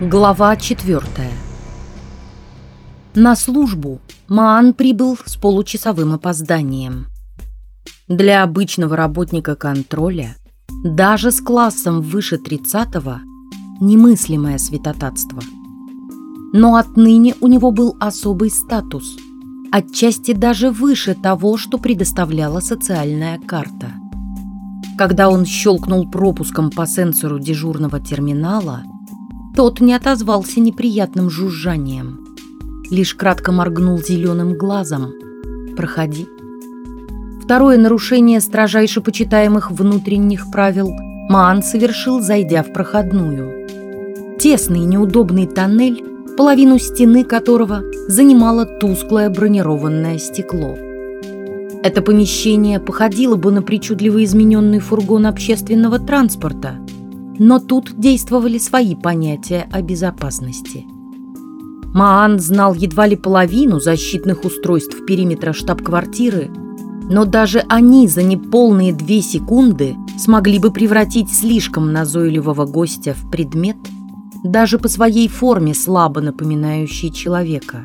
Глава четвертая. На службу Маан прибыл с получасовым опозданием. Для обычного работника контроля, даже с классом выше 30-го, немыслимое святотатство. Но отныне у него был особый статус, отчасти даже выше того, что предоставляла социальная карта. Когда он щелкнул пропуском по сенсору дежурного терминала – тот не отозвался неприятным жужжанием. Лишь кратко моргнул зеленым глазом. «Проходи». Второе нарушение строжайше почитаемых внутренних правил Маан совершил, зайдя в проходную. Тесный неудобный тоннель, половину стены которого занимало тусклое бронированное стекло. Это помещение походило бы на причудливо измененный фургон общественного транспорта – но тут действовали свои понятия о безопасности. Маан знал едва ли половину защитных устройств периметра штаб-квартиры, но даже они за неполные две секунды смогли бы превратить слишком назойливого гостя в предмет, даже по своей форме слабо напоминающий человека.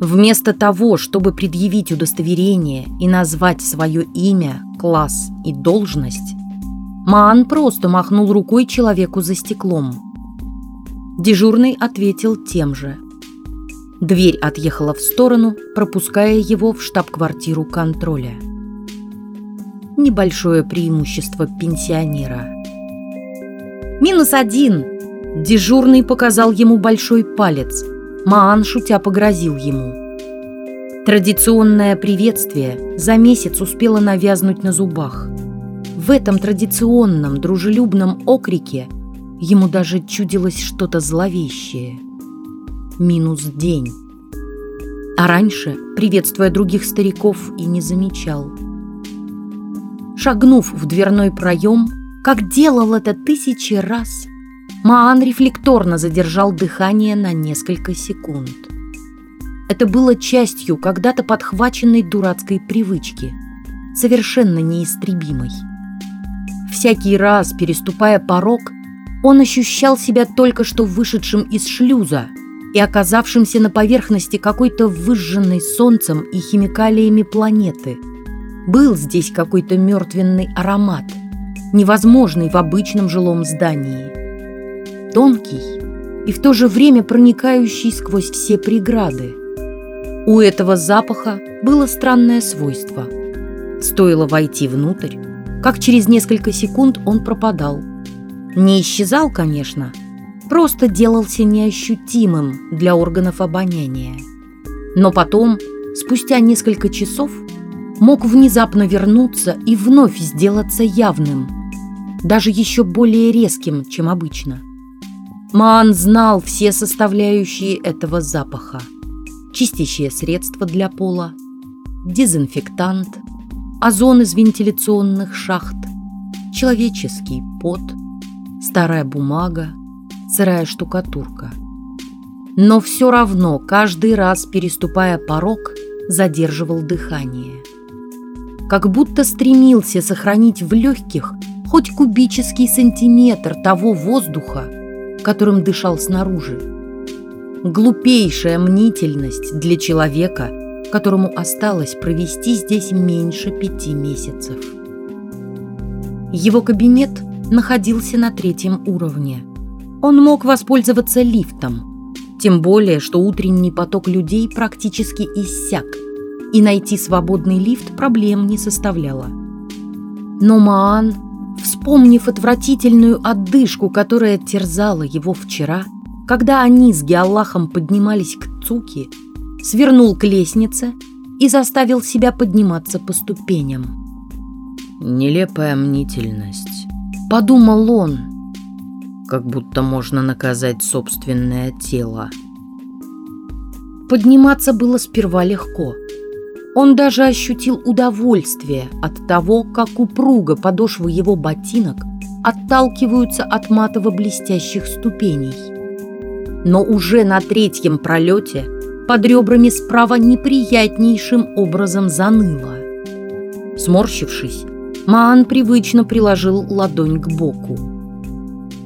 Вместо того, чтобы предъявить удостоверение и назвать свое имя, класс и должность, Маан просто махнул рукой человеку за стеклом. Дежурный ответил тем же. Дверь отъехала в сторону, пропуская его в штаб-квартиру контроля. Небольшое преимущество пенсионера. «Минус один!» Дежурный показал ему большой палец. Маан, шутя, погрозил ему. Традиционное приветствие за месяц успело навязнуть на зубах – в этом традиционном дружелюбном окрике ему даже чудилось что-то зловещее. Минус день. А раньше, приветствуя других стариков, и не замечал. Шагнув в дверной проем, как делал это тысячи раз, Маан рефлекторно задержал дыхание на несколько секунд. Это было частью когда-то подхваченной дурацкой привычки, совершенно неистребимой. Всякий раз, переступая порог, он ощущал себя только что вышедшим из шлюза и оказавшимся на поверхности какой-то выжженной солнцем и химикалиями планеты. Был здесь какой-то мертвенный аромат, невозможный в обычном жилом здании. Тонкий и в то же время проникающий сквозь все преграды. У этого запаха было странное свойство. Стоило войти внутрь, как через несколько секунд он пропадал. Не исчезал, конечно, просто делался неощутимым для органов обоняния. Но потом, спустя несколько часов, мог внезапно вернуться и вновь сделаться явным, даже еще более резким, чем обычно. Маан знал все составляющие этого запаха. Чистящее средство для пола, дезинфектант – озон из вентиляционных шахт, человеческий пот, старая бумага, сырая штукатурка. Но все равно, каждый раз, переступая порог, задерживал дыхание. Как будто стремился сохранить в легких хоть кубический сантиметр того воздуха, которым дышал снаружи. Глупейшая мнительность для человека, которому осталось провести здесь меньше пяти месяцев. Его кабинет находился на третьем уровне. Он мог воспользоваться лифтом, тем более, что утренний поток людей практически иссяк, и найти свободный лифт проблем не составляло. Но Маан, вспомнив отвратительную отдышку, которая терзала его вчера, когда они с Геаллахом поднимались к Цуки, свернул к лестнице и заставил себя подниматься по ступеням. «Нелепая мнительность», — подумал он. «Как будто можно наказать собственное тело». Подниматься было сперва легко. Он даже ощутил удовольствие от того, как упруго подошвы его ботинок отталкиваются от матово-блестящих ступеней. Но уже на третьем пролете под ребрами справа неприятнейшим образом заныло. Сморщившись, Маан привычно приложил ладонь к боку.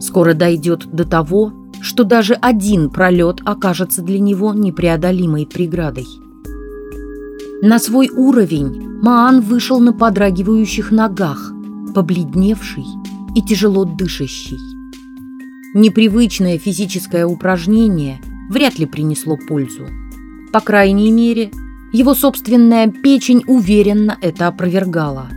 Скоро дойдет до того, что даже один пролет окажется для него непреодолимой преградой. На свой уровень Маан вышел на подрагивающих ногах, побледневший и тяжело дышащий. Непривычное физическое упражнение вряд ли принесло пользу. По крайней мере, его собственная печень уверенно это опровергала.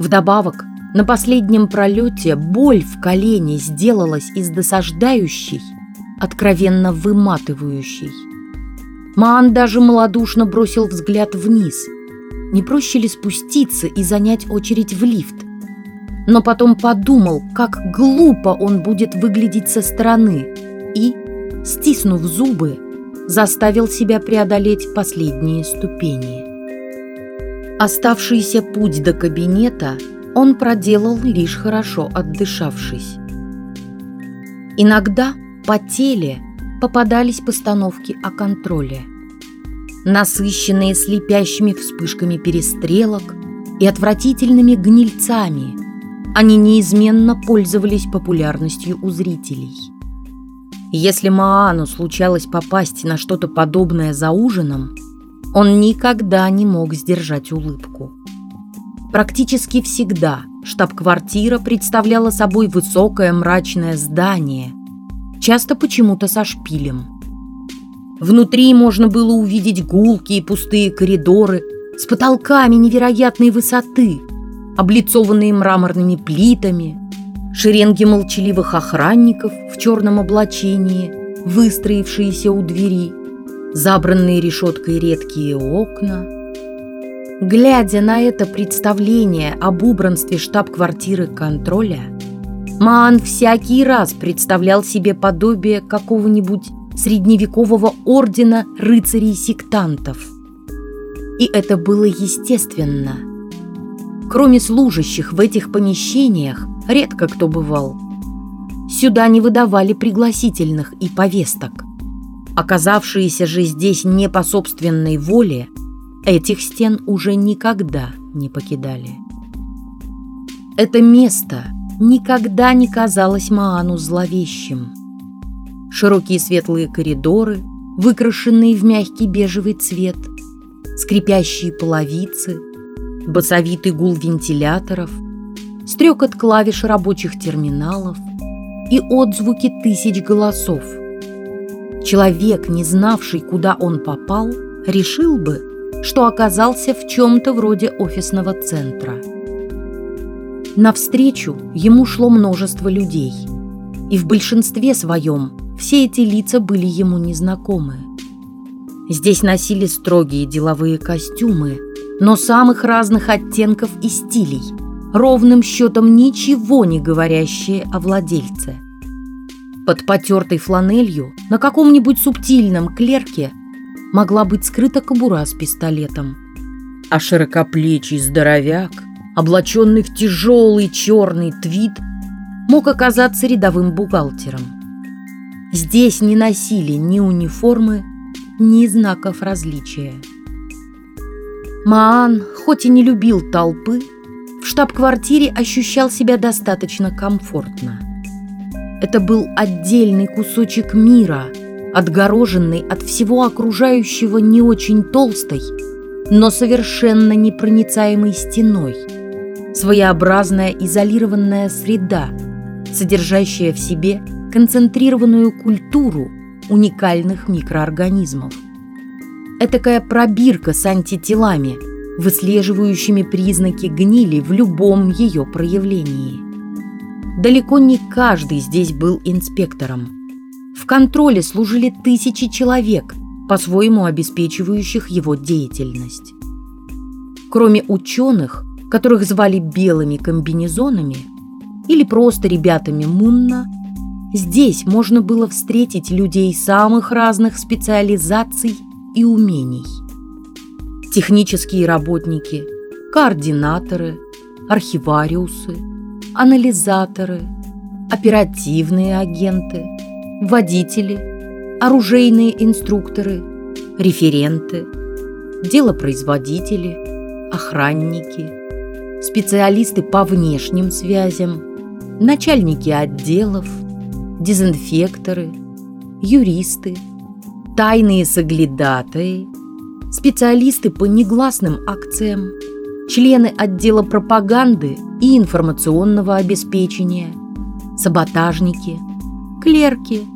Вдобавок, на последнем пролете боль в колене сделалась из досаждающей, откровенно выматывающей. Маан даже малодушно бросил взгляд вниз. Не проще ли спуститься и занять очередь в лифт? Но потом подумал, как глупо он будет выглядеть со стороны и, стиснув зубы, заставил себя преодолеть последние ступени. Оставшийся путь до кабинета – он проделал лишь хорошо отдышавшись. Иногда по теле попадались постановки о контроле. Насыщенные слепящими вспышками перестрелок и отвратительными гнильцами, они неизменно пользовались популярностью у зрителей. Если Маану случалось попасть на что-то подобное за ужином, он никогда не мог сдержать улыбку. Практически всегда штаб-квартира представляла собой высокое мрачное здание, часто почему-то со шпилем. Внутри можно было увидеть гулкие пустые коридоры с потолками невероятной высоты, облицованные мраморными плитами, шеренги молчаливых охранников в черном облачении, выстроившиеся у двери, забранные решеткой редкие окна — Глядя на это представление об убранстве штаб-квартиры контроля, Маан всякий раз представлял себе подобие какого-нибудь средневекового ордена рыцарей-сектантов. И это было естественно. Кроме служащих в этих помещениях, редко кто бывал. Сюда не выдавали пригласительных и повесток. Оказавшиеся же здесь не по собственной воле – Этих стен уже никогда не покидали. Это место никогда не казалось Маану зловещим. Широкие светлые коридоры, выкрашенные в мягкий бежевый цвет, скрипящие половицы, басовитый гул вентиляторов, стрекот клавиш рабочих терминалов и отзвуки тысяч голосов. Человек, не знавший, куда он попал, решил бы, что оказался в чем-то вроде офисного центра. Навстречу ему шло множество людей, и в большинстве своем все эти лица были ему незнакомы. Здесь носили строгие деловые костюмы, но самых разных оттенков и стилей, ровным счетом ничего не говорящие о владельце. Под потертой фланелью на каком-нибудь субтильном клерке могла быть скрыта кобура с пистолетом. А широкоплечий здоровяк, облаченный в тяжелый черный твит, мог оказаться рядовым бухгалтером. Здесь не носили ни униформы, ни знаков различия. Маан, хоть и не любил толпы, в штаб-квартире ощущал себя достаточно комфортно. Это был отдельный кусочек мира – отгороженный от всего окружающего не очень толстой, но совершенно непроницаемой стеной, своеобразная изолированная среда, содержащая в себе концентрированную культуру уникальных микроорганизмов. Этакая пробирка с антителами, выслеживающими признаки гнили в любом ее проявлении. Далеко не каждый здесь был инспектором – в контроле служили тысячи человек, по-своему обеспечивающих его деятельность. Кроме ученых, которых звали белыми комбинезонами или просто ребятами Мунна, здесь можно было встретить людей самых разных специализаций и умений. Технические работники, координаторы, архивариусы, анализаторы, оперативные агенты – водители, оружейные инструкторы, референты, делопроизводители, охранники, специалисты по внешним связям, начальники отделов, дезинфекторы, юристы, тайные соглядатые, специалисты по негласным акциям, члены отдела пропаганды и информационного обеспечения, саботажники, клерки,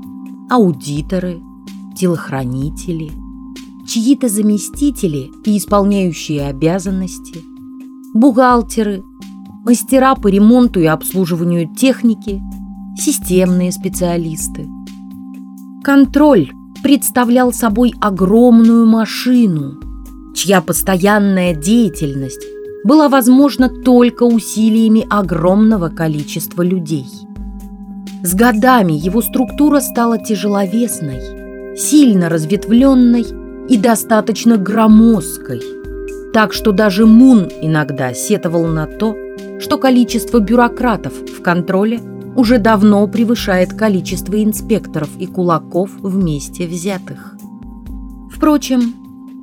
аудиторы, телохранители, чьи-то заместители и исполняющие обязанности, бухгалтеры, мастера по ремонту и обслуживанию техники, системные специалисты. Контроль представлял собой огромную машину, чья постоянная деятельность была возможна только усилиями огромного количества людей. С годами его структура стала тяжеловесной, сильно разветвленной и достаточно громоздкой, так что даже Мун иногда сетовал на то, что количество бюрократов в контроле уже давно превышает количество инспекторов и кулаков вместе взятых. Впрочем,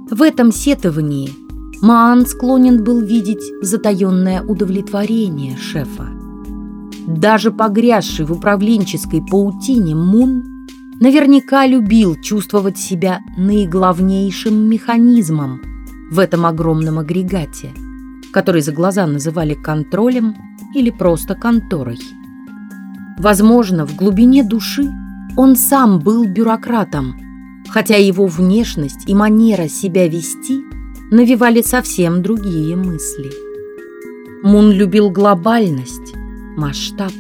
в этом сетовании Маан склонен был видеть затаенное удовлетворение шефа. Даже погрязший в управленческой паутине Мун наверняка любил чувствовать себя наиглавнейшим механизмом в этом огромном агрегате, который за глаза называли контролем или просто конторой. Возможно, в глубине души он сам был бюрократом, хотя его внешность и манера себя вести навевали совсем другие мысли. Мун любил глобальность, масштаб.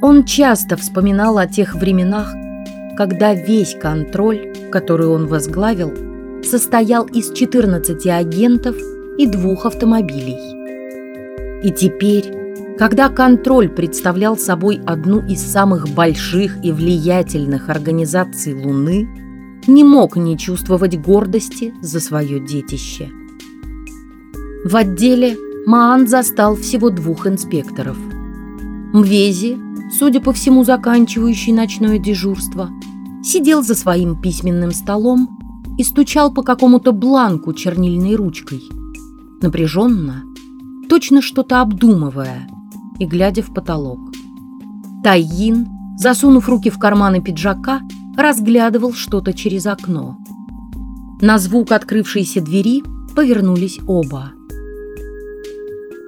Он часто вспоминал о тех временах, когда весь контроль, который он возглавил, состоял из 14 агентов и двух автомобилей. И теперь, когда контроль представлял собой одну из самых больших и влиятельных организаций Луны, не мог не чувствовать гордости за свое детище. В отделе Маан застал всего двух инспекторов. Мвези, судя по всему заканчивающий ночное дежурство, сидел за своим письменным столом и стучал по какому-то бланку чернильной ручкой. Напряженно, точно что-то обдумывая и глядя в потолок. Тайин, засунув руки в карманы пиджака, разглядывал что-то через окно. На звук открывшейся двери повернулись оба.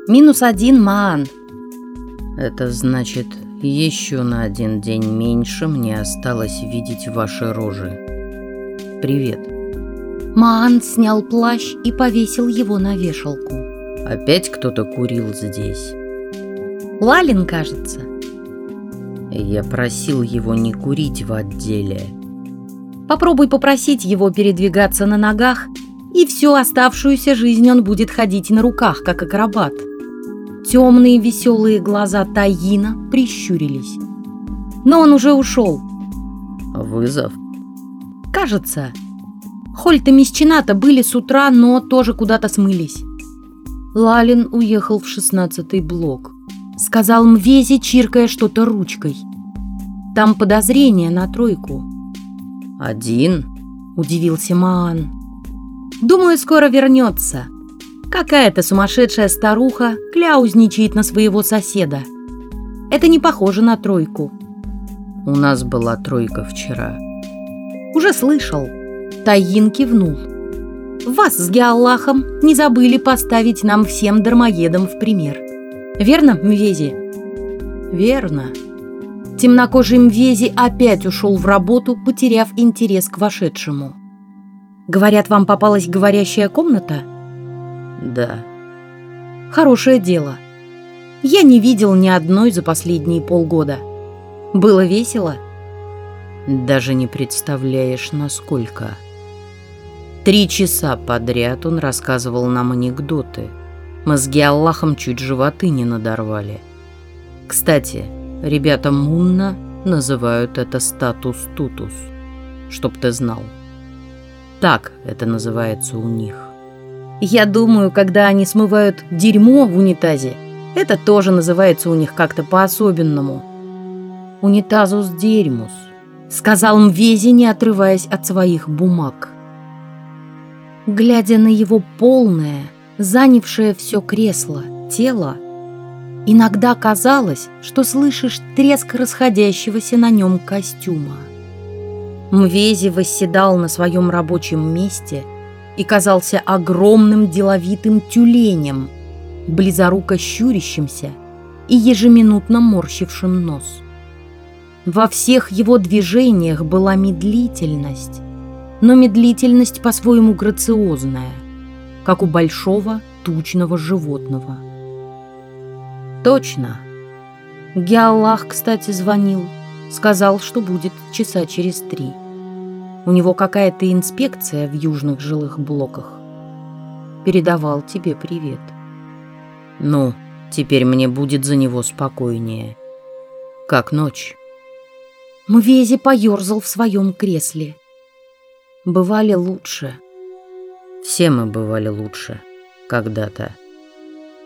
«Минус один, Маан!» «Это значит, еще на один день меньше мне осталось видеть ваши рожи. Привет!» Маан снял плащ и повесил его на вешалку. «Опять кто-то курил здесь?» «Лалин, кажется». Я просил его не курить в отделе. Попробуй попросить его передвигаться на ногах, и всю оставшуюся жизнь он будет ходить на руках, как акробат. Темные веселые глаза Таина прищурились. Но он уже ушел. Вызов? Кажется. Хольт и Мисчината были с утра, но тоже куда-то смылись. Лалин уехал в шестнадцатый блок. Сказал Мвези, чиркая что-то ручкой. Там подозрение на тройку. «Один?» – удивился Маан. «Думаю, скоро вернется. Какая-то сумасшедшая старуха кляузничает на своего соседа. Это не похоже на тройку». «У нас была тройка вчера». «Уже слышал». Таин кивнул. «Вас с Геаллахом не забыли поставить нам всем дармоедам в пример». Верно, Мвези? Верно. Темнокожий Мвези опять ушел в работу, потеряв интерес к вошедшему. Говорят, вам попалась говорящая комната? Да. Хорошее дело. Я не видел ни одной за последние полгода. Было весело? Даже не представляешь, насколько. Три часа подряд он рассказывал нам анекдоты – мы с Геаллахом чуть животы не надорвали. Кстати, ребята Мунна называют это статус-тутус, чтоб ты знал. Так это называется у них. Я думаю, когда они смывают дерьмо в унитазе, это тоже называется у них как-то по-особенному. Унитазус дерьмус, сказал Мвези, не отрываясь от своих бумаг. Глядя на его полное, занявшее все кресло, тело, Иногда казалось, что слышишь треск расходящегося на нем костюма. Мвези восседал на своем рабочем месте и казался огромным деловитым тюленем, близоруко щурящимся и ежеминутно морщившим нос. Во всех его движениях была медлительность, но медлительность по-своему грациозная, как у большого тучного животного. Точно. Геаллах, кстати, звонил. Сказал, что будет часа через три. У него какая-то инспекция в южных жилых блоках. Передавал тебе привет. Ну, теперь мне будет за него спокойнее. Как ночь. Мвези поерзал в своем кресле. Бывали лучше. Все мы бывали лучше. Когда-то.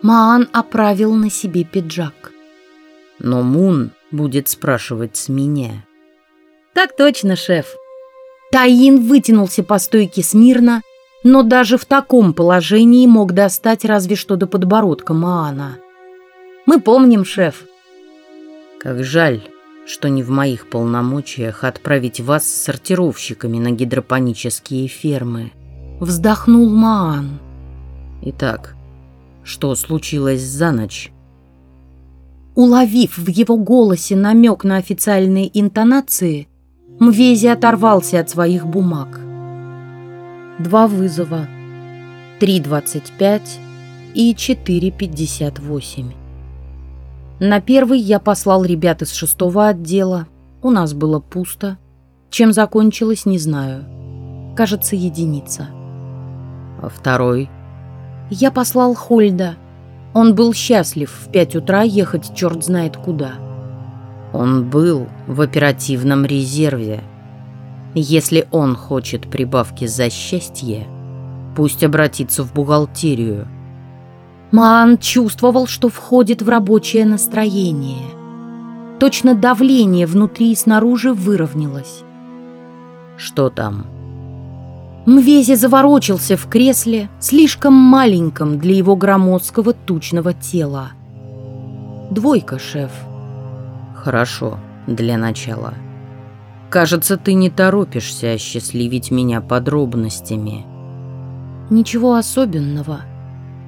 Маан оправил на себе пиджак. Но Мун будет спрашивать с меня. Так точно, шеф. Таин вытянулся по стойке смирно, но даже в таком положении мог достать разве что до подбородка Маана. Мы помним, шеф. Как жаль, что не в моих полномочиях отправить вас с сортировщиками на гидропонические фермы. Вздохнул Маан. Итак, что случилось за ночь? Уловив в его голосе намек на официальные интонации, Мвези оторвался от своих бумаг. Два вызова. 3.25 и 4.58. На первый я послал ребят из шестого отдела. У нас было пусто. Чем закончилось, не знаю. Кажется, единица. А второй? Я послал Хольда. Он был счастлив в пять утра ехать черт знает куда. Он был в оперативном резерве. Если он хочет прибавки за счастье, пусть обратится в бухгалтерию. Маан чувствовал, что входит в рабочее настроение. Точно давление внутри и снаружи выровнялось. Что там? Мвези заворочился в кресле, слишком маленьком для его громоздкого тучного тела. Двойка, шеф. Хорошо, для начала. Кажется, ты не торопишься осчастливить меня подробностями. Ничего особенного.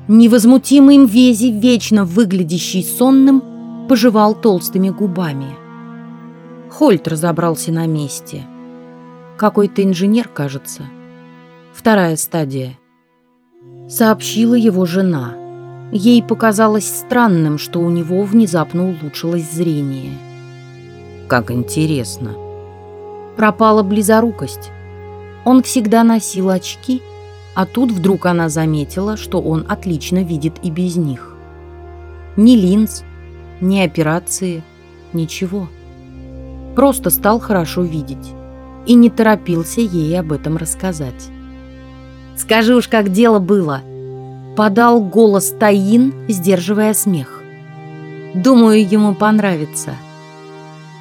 Невозмутимый Мвези, вечно выглядящий сонным, пожевал толстыми губами. Хольт разобрался на месте. Какой-то инженер, кажется. — Вторая стадия. Сообщила его жена. Ей показалось странным, что у него внезапно улучшилось зрение. Как интересно. Пропала близорукость. Он всегда носил очки, а тут вдруг она заметила, что он отлично видит и без них. Ни линз, ни операции, ничего. Просто стал хорошо видеть и не торопился ей об этом рассказать. Скажи уж, как дело было!» Подал голос Таин, сдерживая смех. «Думаю, ему понравится».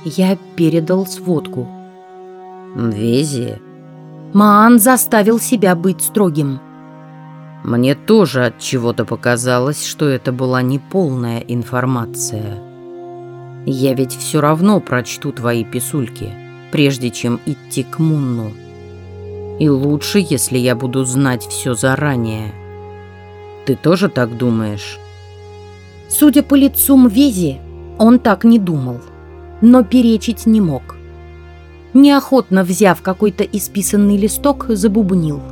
Я передал сводку. «Вези?» Маан заставил себя быть строгим. «Мне тоже от чего-то показалось, что это была неполная информация. Я ведь все равно прочту твои писульки, прежде чем идти к Мунну». И лучше, если я буду знать все заранее. Ты тоже так думаешь? Судя по лицу Мвези, он так не думал, но перечить не мог. Неохотно взяв какой-то исписанный листок, забубнил.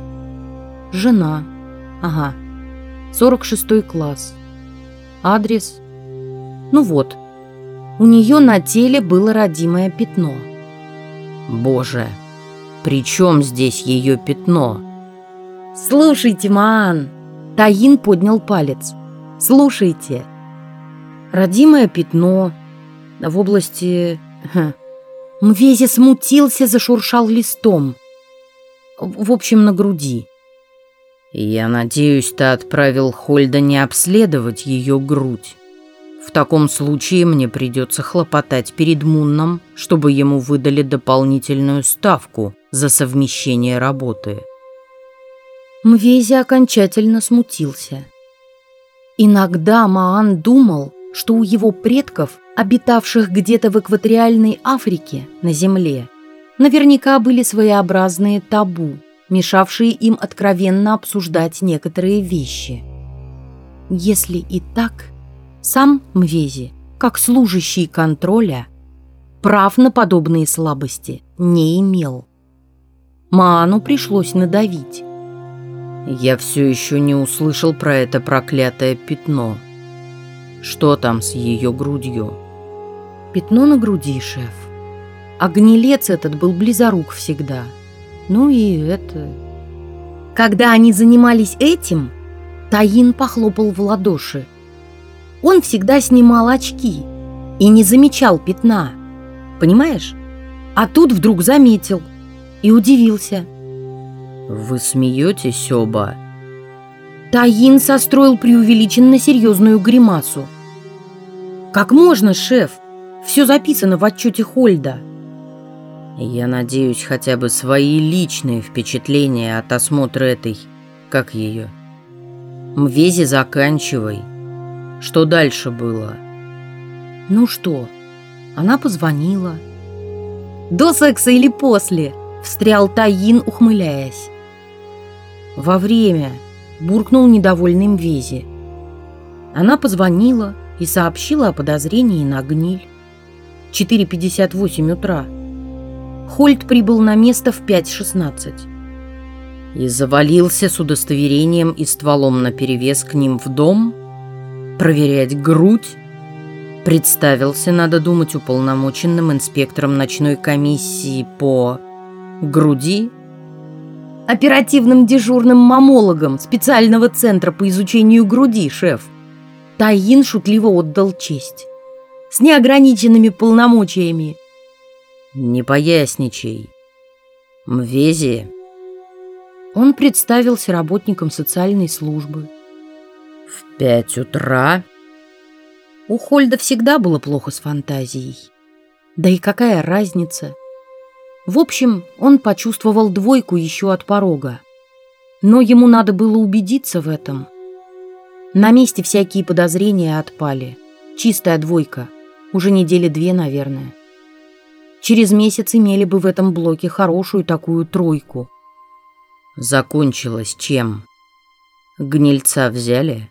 Жена. Ага. 46 класс. Адрес. Ну вот. У нее на теле было родимое пятно. Боже, при чем здесь ее пятно? Слушайте, Маан. Таин поднял палец. Слушайте. Родимое пятно в области... Мвези смутился, зашуршал листом. В общем, на груди. «Я надеюсь, ты отправил Хольда не обследовать ее грудь. В таком случае мне придется хлопотать перед Мунном, чтобы ему выдали дополнительную ставку за совмещение работы. Мвези окончательно смутился. Иногда Маан думал, что у его предков, обитавших где-то в экваториальной Африке, на Земле, наверняка были своеобразные табу, мешавшие им откровенно обсуждать некоторые вещи. Если и так, сам Мвези, как служащий контроля, прав на подобные слабости не имел. Маану пришлось надавить. Я все еще не услышал про это проклятое пятно. Что там с ее грудью? Пятно на груди, шеф. Гнилец этот был близорук всегда. Ну и это... Когда они занимались этим, Таин похлопал в ладоши. Он всегда снимал очки и не замечал пятна. Понимаешь? А тут вдруг заметил и удивился. Вы смеетесь оба? Таин состроил преувеличенно серьезную гримасу. «Как можно, шеф? Все записано в отчете Хольда». «Я надеюсь, хотя бы свои личные впечатления от осмотра этой... Как ее? Мвези заканчивай. Что дальше было?» «Ну что?» Она позвонила. «До секса или после?» Встрял Таин, ухмыляясь. «Во время», буркнул недовольным Вези. Она позвонила и сообщила о подозрении на гниль. 4.58 утра. Хольт прибыл на место в 5.16. И завалился с удостоверением и стволом наперевес к ним в дом? Проверять грудь? Представился, надо думать, уполномоченным инспектором ночной комиссии по груди оперативным дежурным мамологом специального центра по изучению груди, шеф. Таин шутливо отдал честь. С неограниченными полномочиями. Не поясничай. Мвези. Он представился работником социальной службы. В пять утра? У Хольда всегда было плохо с фантазией. Да и какая разница? В общем, он почувствовал двойку еще от порога. Но ему надо было убедиться в этом. На месте всякие подозрения отпали. Чистая двойка. Уже недели две, наверное. Через месяц имели бы в этом блоке хорошую такую тройку. Закончилось чем? Гнильца взяли?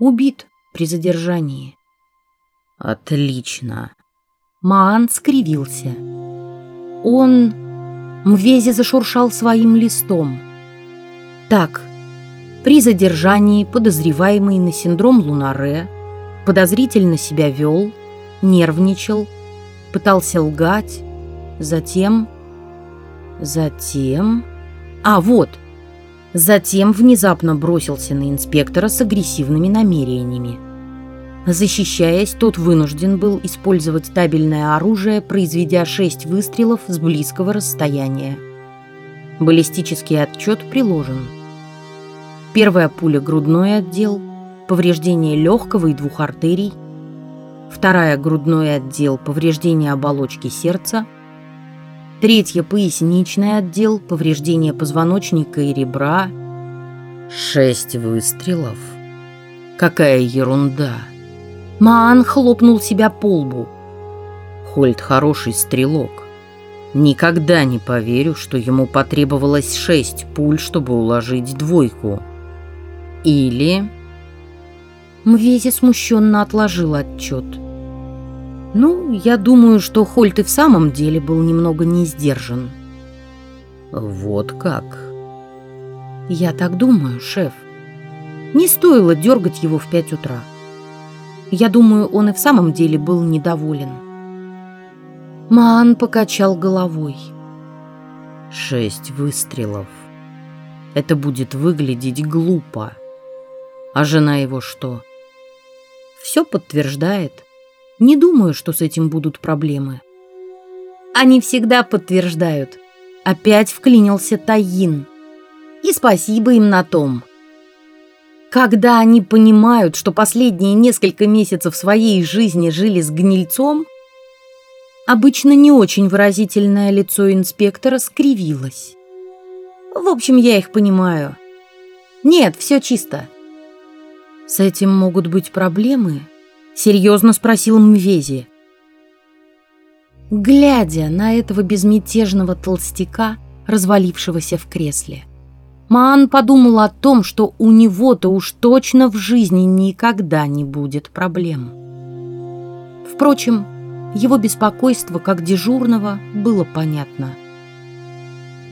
Убит при задержании. Отлично. Маан скривился. Он... Мвези зашуршал своим листом. Так, при задержании подозреваемый на синдром Лунаре подозрительно себя вел, нервничал, пытался лгать, затем... Затем... А, вот! Затем внезапно бросился на инспектора с агрессивными намерениями. Защищаясь, тот вынужден был использовать табельное оружие, произведя шесть выстрелов с близкого расстояния. Баллистический отчет приложен. Первая пуля – грудной отдел, повреждение легкого и двух артерий. Вторая – грудной отдел, повреждение оболочки сердца. Третья – поясничный отдел, повреждение позвоночника и ребра. Шесть выстрелов? Какая ерунда! Маан хлопнул себя по лбу. Хольд хороший стрелок. Никогда не поверю, что ему потребовалось шесть пуль, чтобы уложить двойку. Или... Мвези смущенно отложил отчет. Ну, я думаю, что Хольт и в самом деле был немного не сдержан. Вот как? Я так думаю, шеф. Не стоило дергать его в пять утра. Я думаю, он и в самом деле был недоволен. Маан покачал головой. Шесть выстрелов. Это будет выглядеть глупо. А жена его что? Все подтверждает. Не думаю, что с этим будут проблемы. Они всегда подтверждают. Опять вклинился Таин. И спасибо им на том. Когда они понимают, что последние несколько месяцев своей жизни жили с гнильцом, обычно не очень выразительное лицо инспектора скривилось. В общем, я их понимаю. Нет, все чисто. С этим могут быть проблемы, Серьезно спросил Мвези. Глядя на этого безмятежного толстяка, развалившегося в кресле, Маан подумал о том, что у него-то уж точно в жизни никогда не будет проблем. Впрочем, его беспокойство как дежурного было понятно.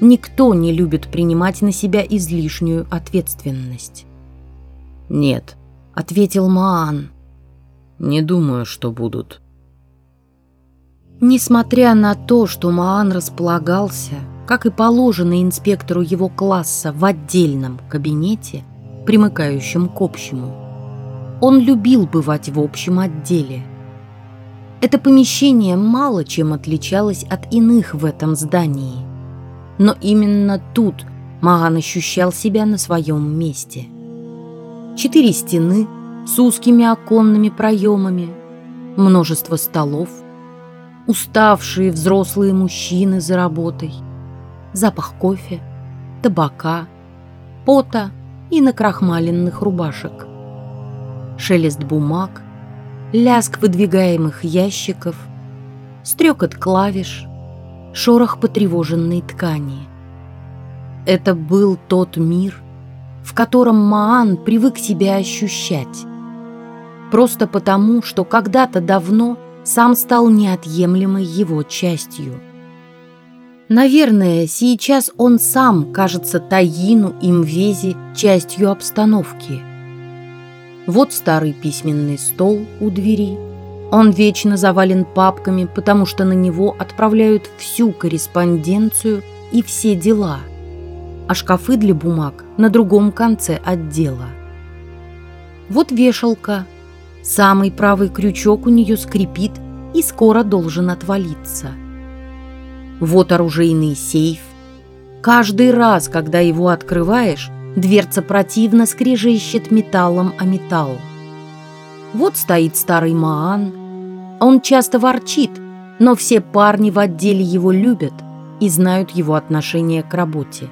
Никто не любит принимать на себя излишнюю ответственность. «Нет», — ответил Маан. «Не думаю, что будут». Несмотря на то, что Маан располагался, как и положено инспектору его класса, в отдельном кабинете, примыкающем к общему, он любил бывать в общем отделе. Это помещение мало чем отличалось от иных в этом здании. Но именно тут Маан ощущал себя на своем месте. Четыре стены с узкими оконными проемами, множество столов, уставшие взрослые мужчины за работой, запах кофе, табака, пота и накрахмаленных рубашек, шелест бумаг, лязг выдвигаемых ящиков, стрекот клавиш, шорох потревоженной ткани. Это был тот мир, в котором Маан привык себя ощущать. Просто потому, что когда-то давно сам стал неотъемлемой его частью. Наверное, сейчас он сам кажется Таину и Мвези частью обстановки. Вот старый письменный стол у двери. Он вечно завален папками, потому что на него отправляют всю корреспонденцию и все дела. А шкафы для бумаг на другом конце отдела. Вот вешалка, Самый правый крючок у нее скрипит и скоро должен отвалиться. Вот оружейный сейф. Каждый раз, когда его открываешь, дверца противно скрежещет металлом о металл. Вот стоит старый Маан. Он часто ворчит, но все парни в отделе его любят и знают его отношение к работе.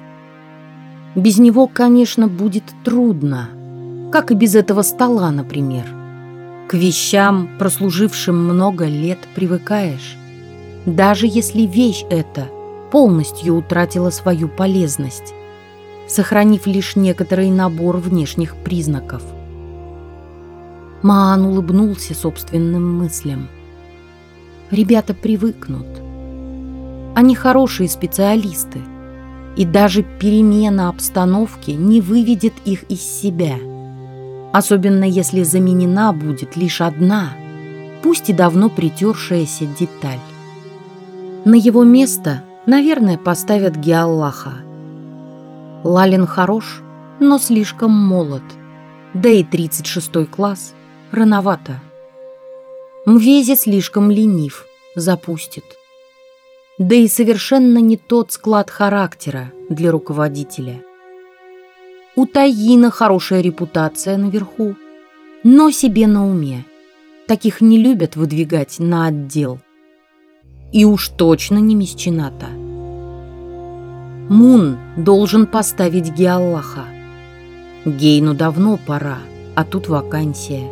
Без него, конечно, будет трудно, как и без этого стола, например. К вещам, прослужившим много лет, привыкаешь. Даже если вещь эта полностью утратила свою полезность, сохранив лишь некоторый набор внешних признаков. Маан улыбнулся собственным мыслям. Ребята привыкнут. Они хорошие специалисты, и даже перемена обстановки не выведет их из себя – особенно если заменена будет лишь одна, пусть и давно притершаяся деталь. На его место, наверное, поставят Геаллаха. Лалин хорош, но слишком молод, да и 36 класс рановато. Мвези слишком ленив, запустит. Да и совершенно не тот склад характера для руководителя – у Таина хорошая репутация наверху, но себе на уме. Таких не любят выдвигать на отдел. И уж точно не Месчината. Мун должен поставить Геаллаха. Гейну давно пора, а тут вакансия.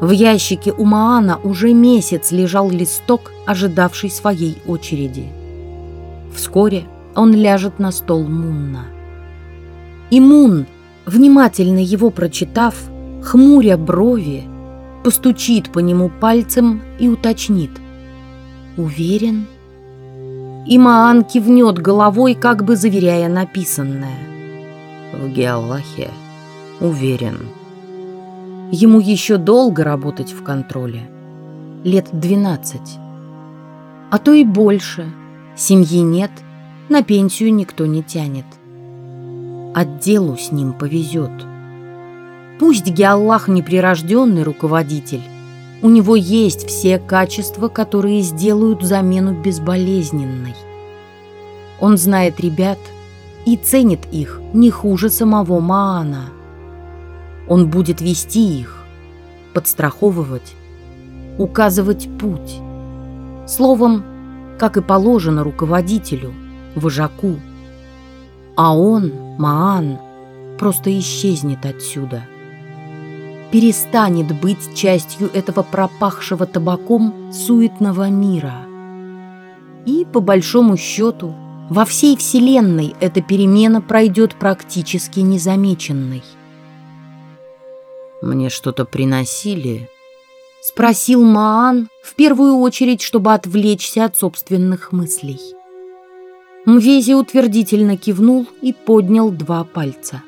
В ящике у Маана уже месяц лежал листок, ожидавший своей очереди. Вскоре он ляжет на стол Мунна. Имун, внимательно его прочитав, хмуря брови, постучит по нему пальцем и уточнит. «Уверен?» Имаан кивнет головой, как бы заверяя написанное. «В Геаллахе уверен». Ему еще долго работать в контроле. Лет двенадцать. А то и больше. Семьи нет, на пенсию никто не тянет отделу с ним повезет. Пусть Геаллах неприрожденный руководитель, у него есть все качества, которые сделают замену безболезненной. Он знает ребят и ценит их не хуже самого Маана. Он будет вести их, подстраховывать, указывать путь. Словом, как и положено руководителю, вожаку. А он, Маан, просто исчезнет отсюда. Перестанет быть частью этого пропахшего табаком суетного мира. И, по большому счету, во всей Вселенной эта перемена пройдет практически незамеченной. «Мне что-то приносили?» — спросил Маан, в первую очередь, чтобы отвлечься от собственных мыслей. Мвези утвердительно кивнул и поднял два пальца.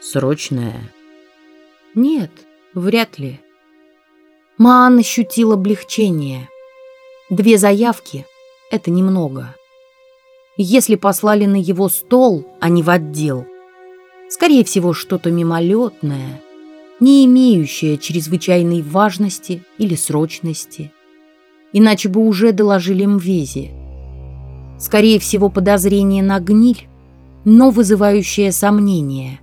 «Срочное?» «Нет, вряд ли». Маан ощутил облегчение. Две заявки — это немного. Если послали на его стол, а не в отдел, скорее всего, что-то мимолетное, не имеющее чрезвычайной важности или срочности. Иначе бы уже доложили Мвези. Скорее всего, подозрение на гниль, но вызывающее сомнения.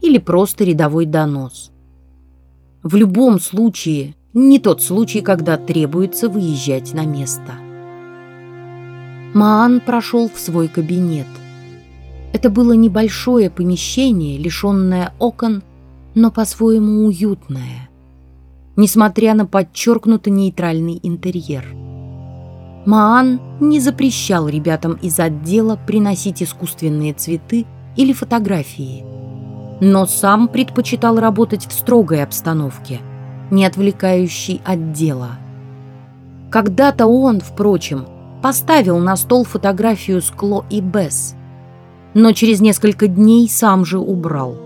Или просто рядовой донос. В любом случае, не тот случай, когда требуется выезжать на место. Маан прошел в свой кабинет. Это было небольшое помещение, лишенное окон, но по-своему уютное, несмотря на подчеркнуто нейтральный интерьер. Маан не запрещал ребятам из отдела приносить искусственные цветы или фотографии, но сам предпочитал работать в строгой обстановке, не отвлекающей от дела. Когда-то он, впрочем, поставил на стол фотографию с Кло и Бесс, но через несколько дней сам же убрал.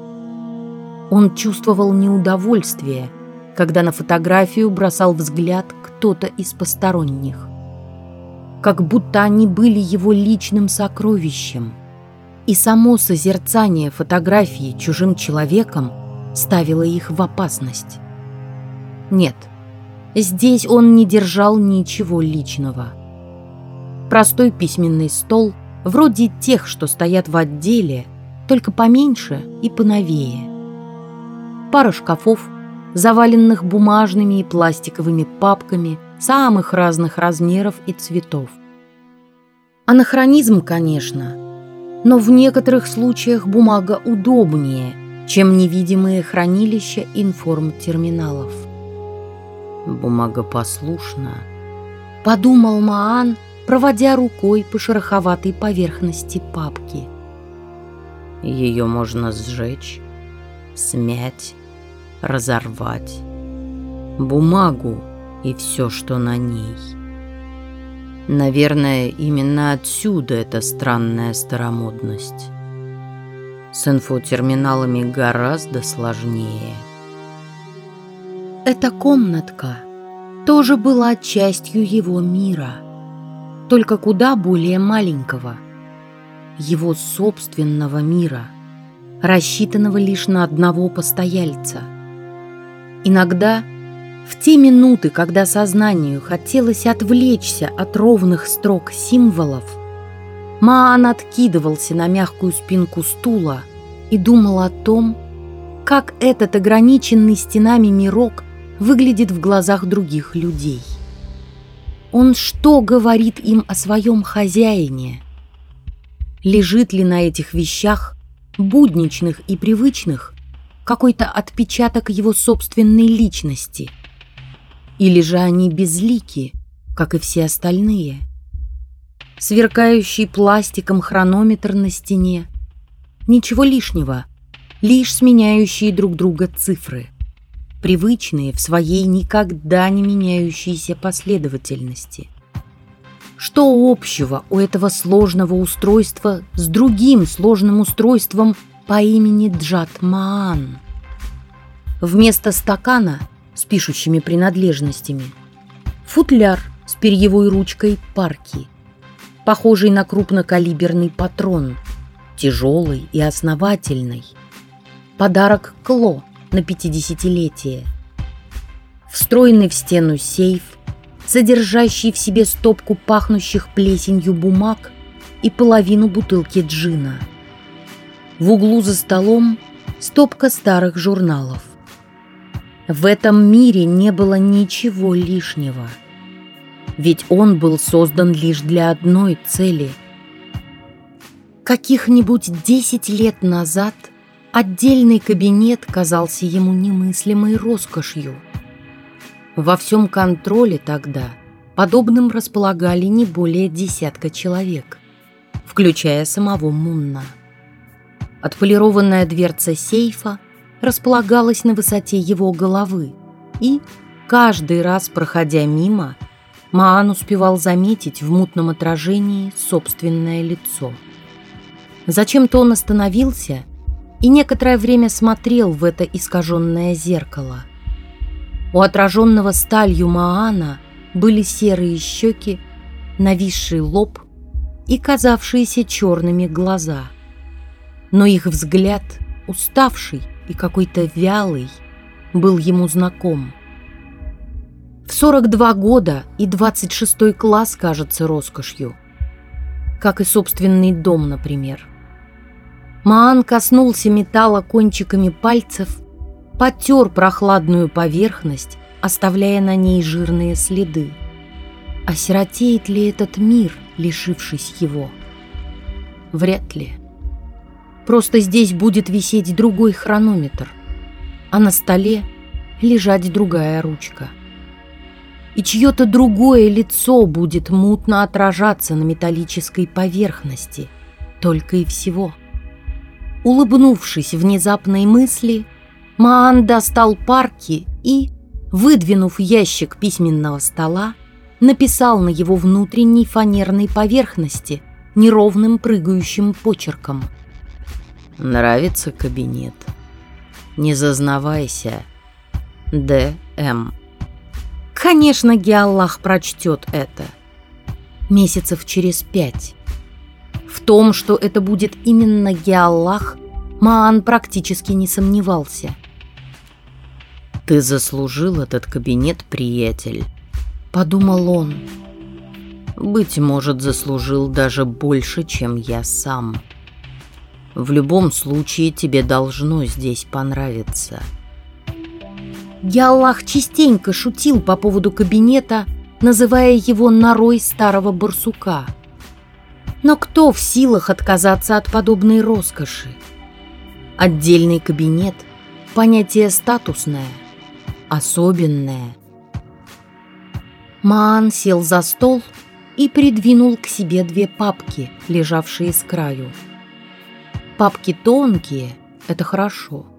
Он чувствовал неудовольствие, когда на фотографию бросал взгляд кто-то из посторонних как будто они были его личным сокровищем. И само созерцание фотографии чужим человеком ставило их в опасность. Нет, здесь он не держал ничего личного. Простой письменный стол, вроде тех, что стоят в отделе, только поменьше и поновее. Пара шкафов, заваленных бумажными и пластиковыми папками – самых разных размеров и цветов. Анахронизм, конечно, но в некоторых случаях бумага удобнее, чем невидимые хранилища информтерминалов. Бумага послушна, подумал Маан, проводя рукой по шероховатой поверхности папки. Ее можно сжечь, смять, разорвать. Бумагу и все, что на ней. Наверное, именно отсюда эта странная старомодность. С инфотерминалами гораздо сложнее. Эта комнатка тоже была частью его мира, только куда более маленького, его собственного мира, рассчитанного лишь на одного постояльца. Иногда в те минуты, когда сознанию хотелось отвлечься от ровных строк символов, Маан откидывался на мягкую спинку стула и думал о том, как этот ограниченный стенами мирок выглядит в глазах других людей. Он что говорит им о своем хозяине? Лежит ли на этих вещах, будничных и привычных, какой-то отпечаток его собственной личности – или же они безлики, как и все остальные? Сверкающий пластиком хронометр на стене. Ничего лишнего, лишь сменяющие друг друга цифры. Привычные в своей никогда не меняющейся последовательности. Что общего у этого сложного устройства с другим сложным устройством по имени Джат Маан? Вместо стакана – с пишущими принадлежностями, футляр с перьевой ручкой парки, похожий на крупнокалиберный патрон, тяжелый и основательный, подарок Кло на пятидесятилетие, встроенный в стену сейф, содержащий в себе стопку пахнущих плесенью бумаг и половину бутылки джина. В углу за столом стопка старых журналов. В этом мире не было ничего лишнего. Ведь он был создан лишь для одной цели. Каких-нибудь десять лет назад Отдельный кабинет казался ему немыслимой роскошью. Во всем контроле тогда подобным располагали не более десятка человек, включая самого Мунна. Отполированная дверца сейфа располагалась на высоте его головы, и, каждый раз проходя мимо, Маан успевал заметить в мутном отражении собственное лицо. Зачем-то он остановился и некоторое время смотрел в это искаженное зеркало. У отраженного сталью Маана были серые щеки, нависший лоб и казавшиеся черными глаза. Но их взгляд, уставший и какой-то вялый, был ему знаком. В 42 года и 26 класс кажется роскошью. Как и собственный дом, например. Маан коснулся металла кончиками пальцев, потер прохладную поверхность, оставляя на ней жирные следы. Осиротеет ли этот мир, лишившись его? Вряд ли. Просто здесь будет висеть другой хронометр, а на столе лежать другая ручка и чье-то другое лицо будет мутно отражаться на металлической поверхности, только и всего. Улыбнувшись внезапной мысли, Маан достал парки и, выдвинув ящик письменного стола, написал на его внутренней фанерной поверхности неровным прыгающим почерком. «Нравится кабинет? Не зазнавайся. Д.М.» Конечно, Геаллах прочтет это. Месяцев через пять. В том, что это будет именно Геаллах, Маан практически не сомневался. «Ты заслужил этот кабинет, приятель», — подумал он. «Быть может, заслужил даже больше, чем я сам. В любом случае тебе должно здесь понравиться». Яллах частенько шутил по поводу кабинета, называя его норой старого барсука. Но кто в силах отказаться от подобной роскоши? Отдельный кабинет – понятие статусное, особенное. Маан сел за стол и придвинул к себе две папки, лежавшие с краю. Папки тонкие – это хорошо –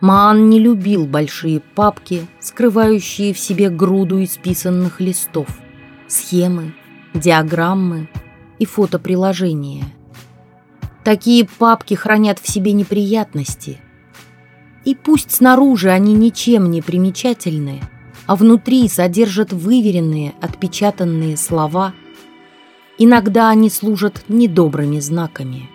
Маан не любил большие папки, скрывающие в себе груду исписанных листов, схемы, диаграммы и фотоприложения. Такие папки хранят в себе неприятности. И пусть снаружи они ничем не примечательны, а внутри содержат выверенные, отпечатанные слова, иногда они служат недобрыми знаками.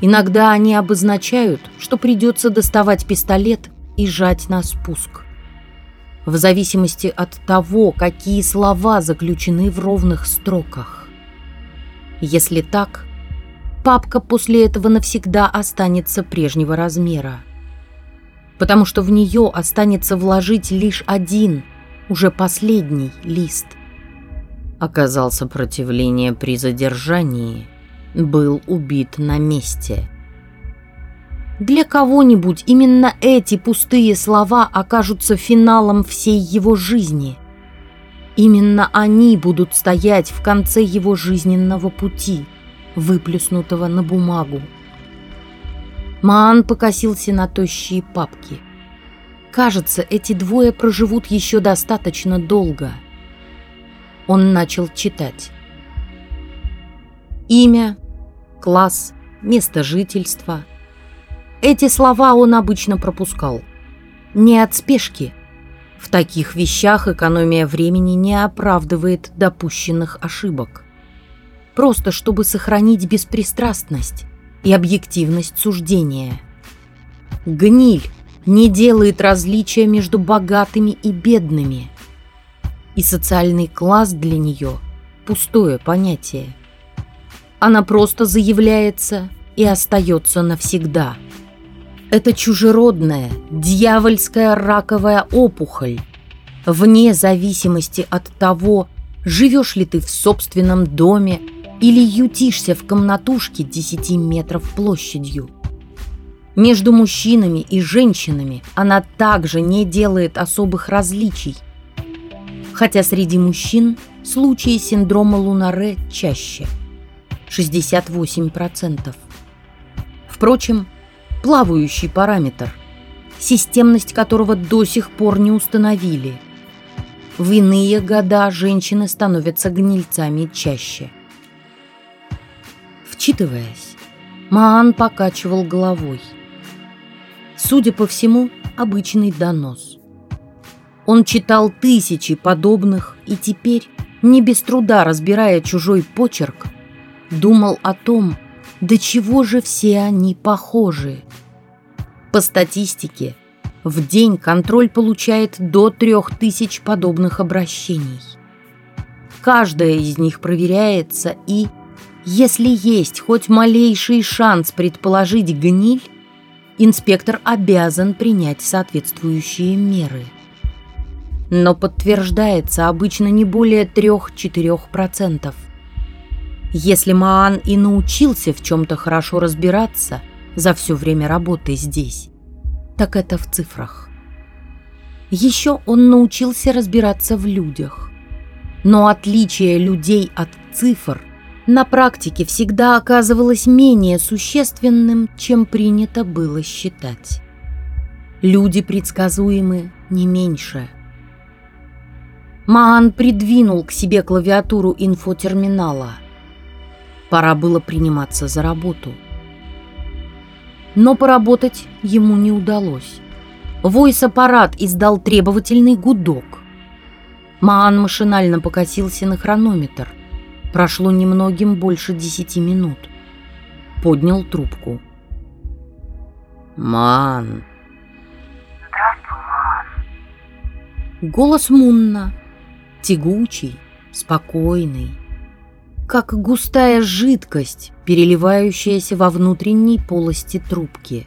Иногда они обозначают, что придется доставать пистолет и жать на спуск. В зависимости от того, какие слова заключены в ровных строках. Если так, папка после этого навсегда останется прежнего размера. Потому что в нее останется вложить лишь один, уже последний лист. Оказал сопротивление при задержании – был убит на месте. Для кого-нибудь именно эти пустые слова окажутся финалом всей его жизни. Именно они будут стоять в конце его жизненного пути, выплюснутого на бумагу. Маан покосился на тощие папки. Кажется, эти двое проживут еще достаточно долго. Он начал читать. Имя класс, место жительства. Эти слова он обычно пропускал. Не от спешки. В таких вещах экономия времени не оправдывает допущенных ошибок. Просто чтобы сохранить беспристрастность и объективность суждения. Гниль не делает различия между богатыми и бедными. И социальный класс для нее – пустое понятие она просто заявляется и остается навсегда. Это чужеродная, дьявольская раковая опухоль, вне зависимости от того, живешь ли ты в собственном доме или ютишься в комнатушке 10 метров площадью. Между мужчинами и женщинами она также не делает особых различий, хотя среди мужчин случаи синдрома Лунаре чаще – 68%. Впрочем, плавающий параметр, системность которого до сих пор не установили. В иные года женщины становятся гнильцами чаще. Вчитываясь, Маан покачивал головой. Судя по всему, обычный донос. Он читал тысячи подобных и теперь, не без труда разбирая чужой почерк, думал о том, до чего же все они похожи. По статистике, в день контроль получает до трех тысяч подобных обращений. Каждая из них проверяется и, если есть хоть малейший шанс предположить гниль, инспектор обязан принять соответствующие меры. Но подтверждается обычно не более 3-4%. Если Маан и научился в чем-то хорошо разбираться за все время работы здесь, так это в цифрах. Еще он научился разбираться в людях. Но отличие людей от цифр – на практике всегда оказывалось менее существенным, чем принято было считать. Люди предсказуемы не меньше. Маан придвинул к себе клавиатуру инфотерминала. Пора было приниматься за работу. Но поработать ему не удалось. Войс-аппарат издал требовательный гудок. Маан машинально покосился на хронометр – Прошло немногим больше десяти минут. Поднял трубку. «Ман!» «Здравствуй, Ман!» Голос Мунна. Тягучий, спокойный. Как густая жидкость, переливающаяся во внутренней полости трубки.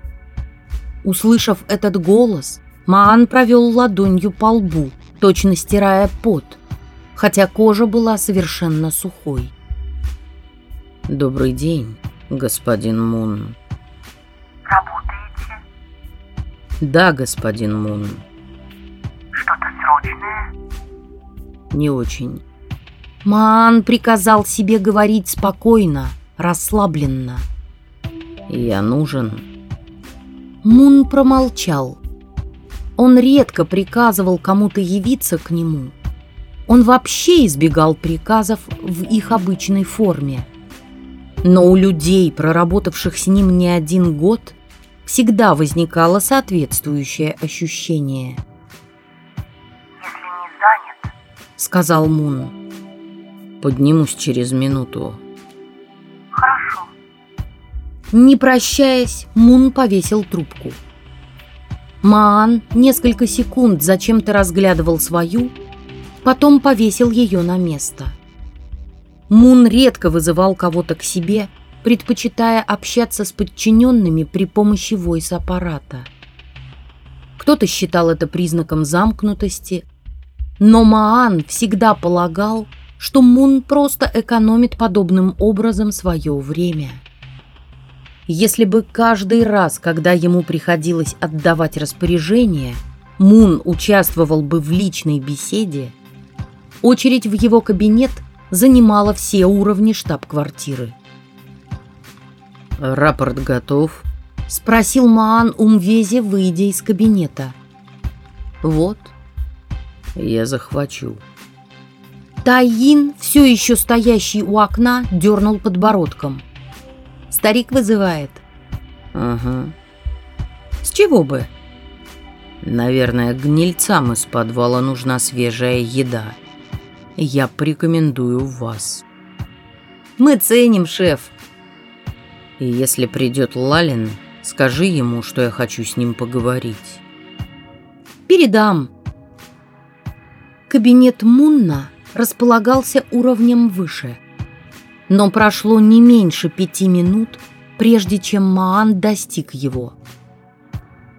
Услышав этот голос, Маан провел ладонью по лбу, точно стирая пот – хотя кожа была совершенно сухой. «Добрый день, господин Мун». «Работаете?» «Да, господин Мун». «Что-то срочное?» «Не очень». Маан приказал себе говорить спокойно, расслабленно. «Я нужен». Мун промолчал. Он редко приказывал кому-то явиться к нему, он вообще избегал приказов в их обычной форме. Но у людей, проработавших с ним не один год, всегда возникало соответствующее ощущение. «Если не занят», — сказал Мун. «Поднимусь через минуту». «Хорошо». Не прощаясь, Мун повесил трубку. Маан несколько секунд зачем-то разглядывал свою, потом повесил ее на место. Мун редко вызывал кого-то к себе, предпочитая общаться с подчиненными при помощи войс-аппарата. Кто-то считал это признаком замкнутости, но Маан всегда полагал, что Мун просто экономит подобным образом свое время. Если бы каждый раз, когда ему приходилось отдавать распоряжение, Мун участвовал бы в личной беседе, Очередь в его кабинет занимала все уровни штаб-квартиры. «Рапорт готов?» — спросил Маан Умвези, выйдя из кабинета. «Вот, я захвачу». Таин, все еще стоящий у окна, дернул подбородком. «Старик вызывает». «Ага». «С чего бы?» «Наверное, гнильцам из подвала нужна свежая еда» я порекомендую вас. Мы ценим, шеф. И если придет Лалин, скажи ему, что я хочу с ним поговорить. Передам. Кабинет Мунна располагался уровнем выше. Но прошло не меньше пяти минут, прежде чем Маан достиг его.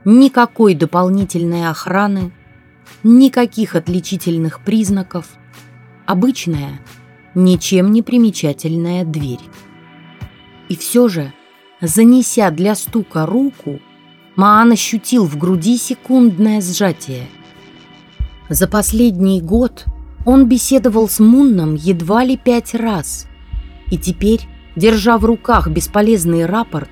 Никакой дополнительной охраны, никаких отличительных признаков – Обычная, ничем не примечательная дверь. И все же, занеся для стука руку, Маан ощутил в груди секундное сжатие. За последний год он беседовал с Мунном едва ли пять раз. И теперь, держа в руках бесполезный рапорт,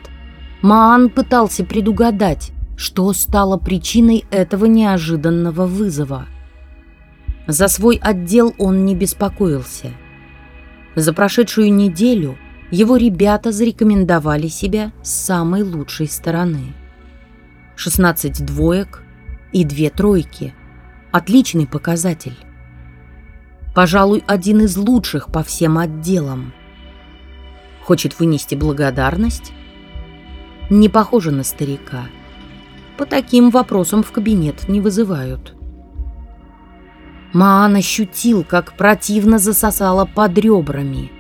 Маан пытался предугадать, что стало причиной этого неожиданного вызова. За свой отдел он не беспокоился. За прошедшую неделю его ребята зарекомендовали себя с самой лучшей стороны – 16 двоек и две тройки. Отличный показатель. Пожалуй, один из лучших по всем отделам. Хочет вынести благодарность? Не похоже на старика. По таким вопросам в кабинет не вызывают. Маан ощутил, как противно засосало под ребрами.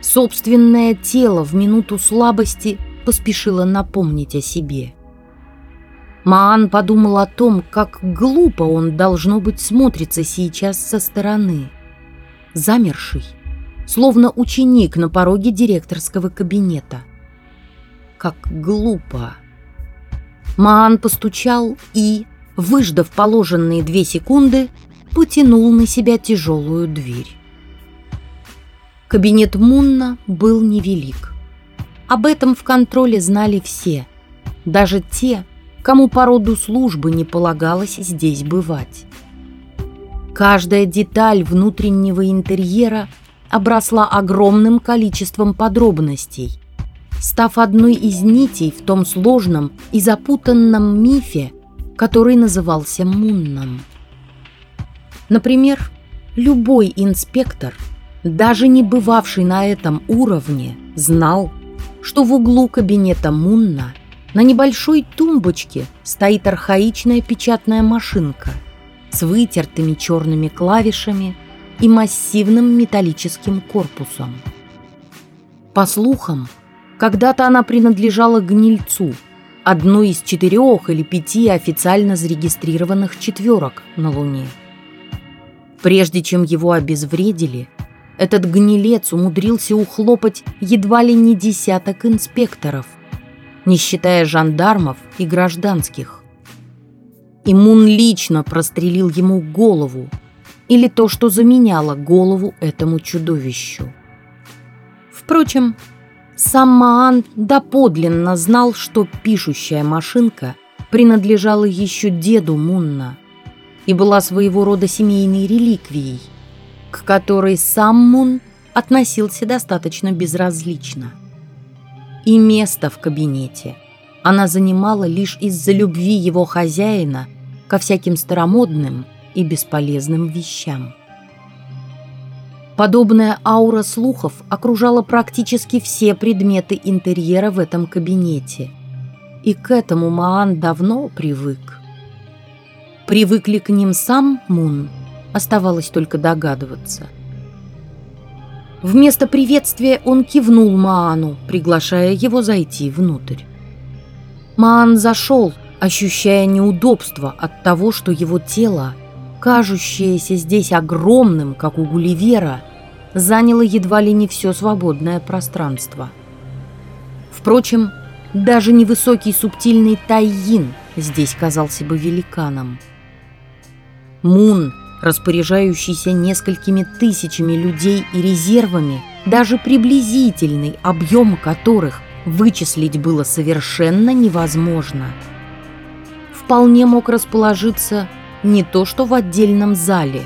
Собственное тело в минуту слабости поспешило напомнить о себе. Маан подумал о том, как глупо он, должно быть, смотрится сейчас со стороны. Замерший, словно ученик на пороге директорского кабинета. Как глупо. Маан постучал и, выждав положенные две секунды, потянул на себя тяжелую дверь. Кабинет Мунна был невелик. Об этом в контроле знали все, даже те, кому по роду службы не полагалось здесь бывать. Каждая деталь внутреннего интерьера обросла огромным количеством подробностей, став одной из нитей в том сложном и запутанном мифе, который назывался Мунном. Например, любой инспектор, даже не бывавший на этом уровне, знал, что в углу кабинета Мунна на небольшой тумбочке стоит архаичная печатная машинка с вытертыми черными клавишами и массивным металлическим корпусом. По слухам, когда-то она принадлежала гнильцу, одной из четырех или пяти официально зарегистрированных четверок на Луне. Прежде чем его обезвредили, этот гнилец умудрился ухлопать едва ли не десяток инспекторов – не считая жандармов и гражданских. Имун лично прострелил ему голову, или то, что заменяло голову этому чудовищу. Впрочем, сам Маан доподлинно знал, что пишущая машинка принадлежала еще деду Мунна и была своего рода семейной реликвией, к которой сам Мун относился достаточно безразлично и место в кабинете она занимала лишь из-за любви его хозяина ко всяким старомодным и бесполезным вещам. Подобная аура слухов окружала практически все предметы интерьера в этом кабинете. И к этому Маан давно привык. Привык ли к ним сам Мун, оставалось только догадываться – Вместо приветствия он кивнул Маану, приглашая его зайти внутрь. Маан зашел, ощущая неудобство от того, что его тело, кажущееся здесь огромным, как у Гулливера, заняло едва ли не все свободное пространство. Впрочем, даже невысокий субтильный Тайин здесь казался бы великаном. Мун распоряжающийся несколькими тысячами людей и резервами, даже приблизительный объем которых вычислить было совершенно невозможно. Вполне мог расположиться не то что в отдельном зале,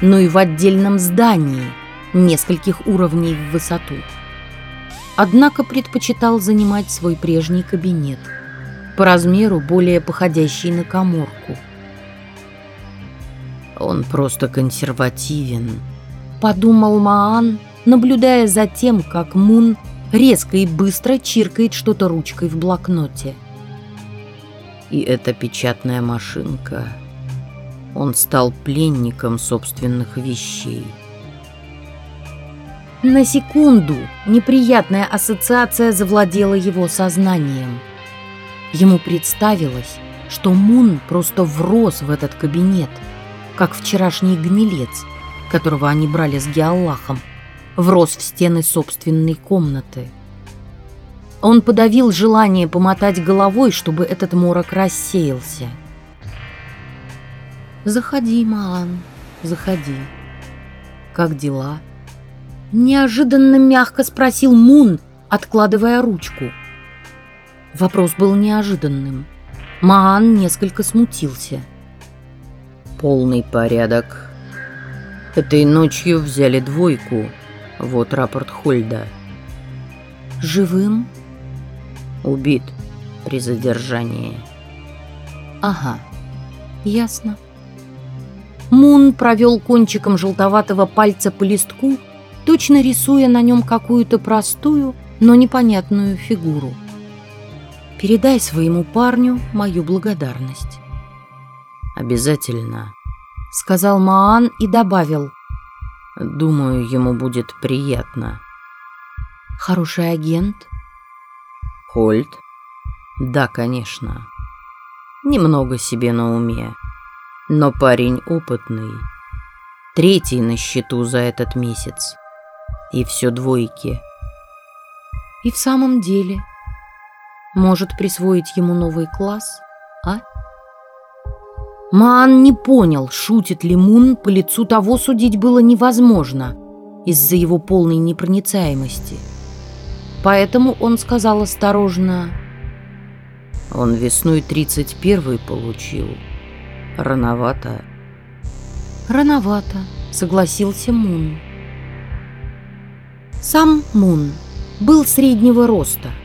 но и в отдельном здании нескольких уровней в высоту. Однако предпочитал занимать свой прежний кабинет, по размеру более походящий на коморку – он просто консервативен. Подумал Маан, наблюдая за тем, как Мун резко и быстро чиркает что-то ручкой в блокноте. И эта печатная машинка. Он стал пленником собственных вещей. На секунду неприятная ассоциация завладела его сознанием. Ему представилось, что Мун просто врос в этот кабинет – как вчерашний гнилец, которого они брали с Геаллахом, врос в стены собственной комнаты. Он подавил желание помотать головой, чтобы этот морок рассеялся. «Заходи, Маан, заходи. Как дела?» Неожиданно мягко спросил Мун, откладывая ручку. Вопрос был неожиданным. Маан несколько смутился. «Полный порядок. Этой ночью взяли двойку. Вот рапорт Хольда». «Живым?» «Убит при задержании». «Ага, ясно». Мун провел кончиком желтоватого пальца по листку, точно рисуя на нем какую-то простую, но непонятную фигуру. «Передай своему парню мою благодарность». «Обязательно», — сказал Маан и добавил. «Думаю, ему будет приятно». «Хороший агент?» «Хольт?» «Да, конечно. Немного себе на уме. Но парень опытный. Третий на счету за этот месяц. И все двойки». «И в самом деле...» Может присвоить ему новый класс? Маан не понял, шутит ли Мун, по лицу того судить было невозможно из-за его полной непроницаемости. Поэтому он сказал осторожно... Он весной 31-й получил. Рановато. Рановато, согласился Мун. Сам Мун был среднего роста –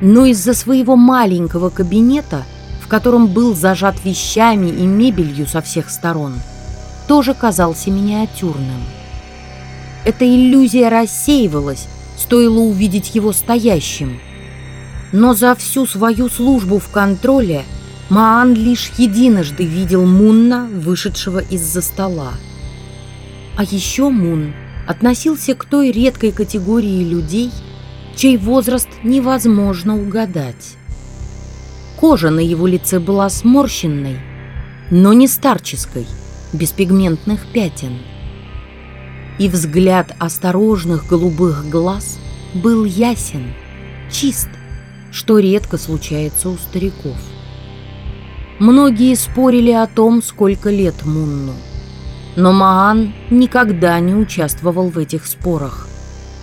но из-за своего маленького кабинета, в котором был зажат вещами и мебелью со всех сторон, тоже казался миниатюрным. Эта иллюзия рассеивалась, стоило увидеть его стоящим. Но за всю свою службу в контроле Маан лишь единожды видел Мунна, вышедшего из-за стола. А еще Мун относился к той редкой категории людей, чей возраст невозможно угадать. Кожа на его лице была сморщенной, но не старческой, без пигментных пятен. И взгляд осторожных голубых глаз был ясен, чист, что редко случается у стариков. Многие спорили о том, сколько лет Мунну, но Маан никогда не участвовал в этих спорах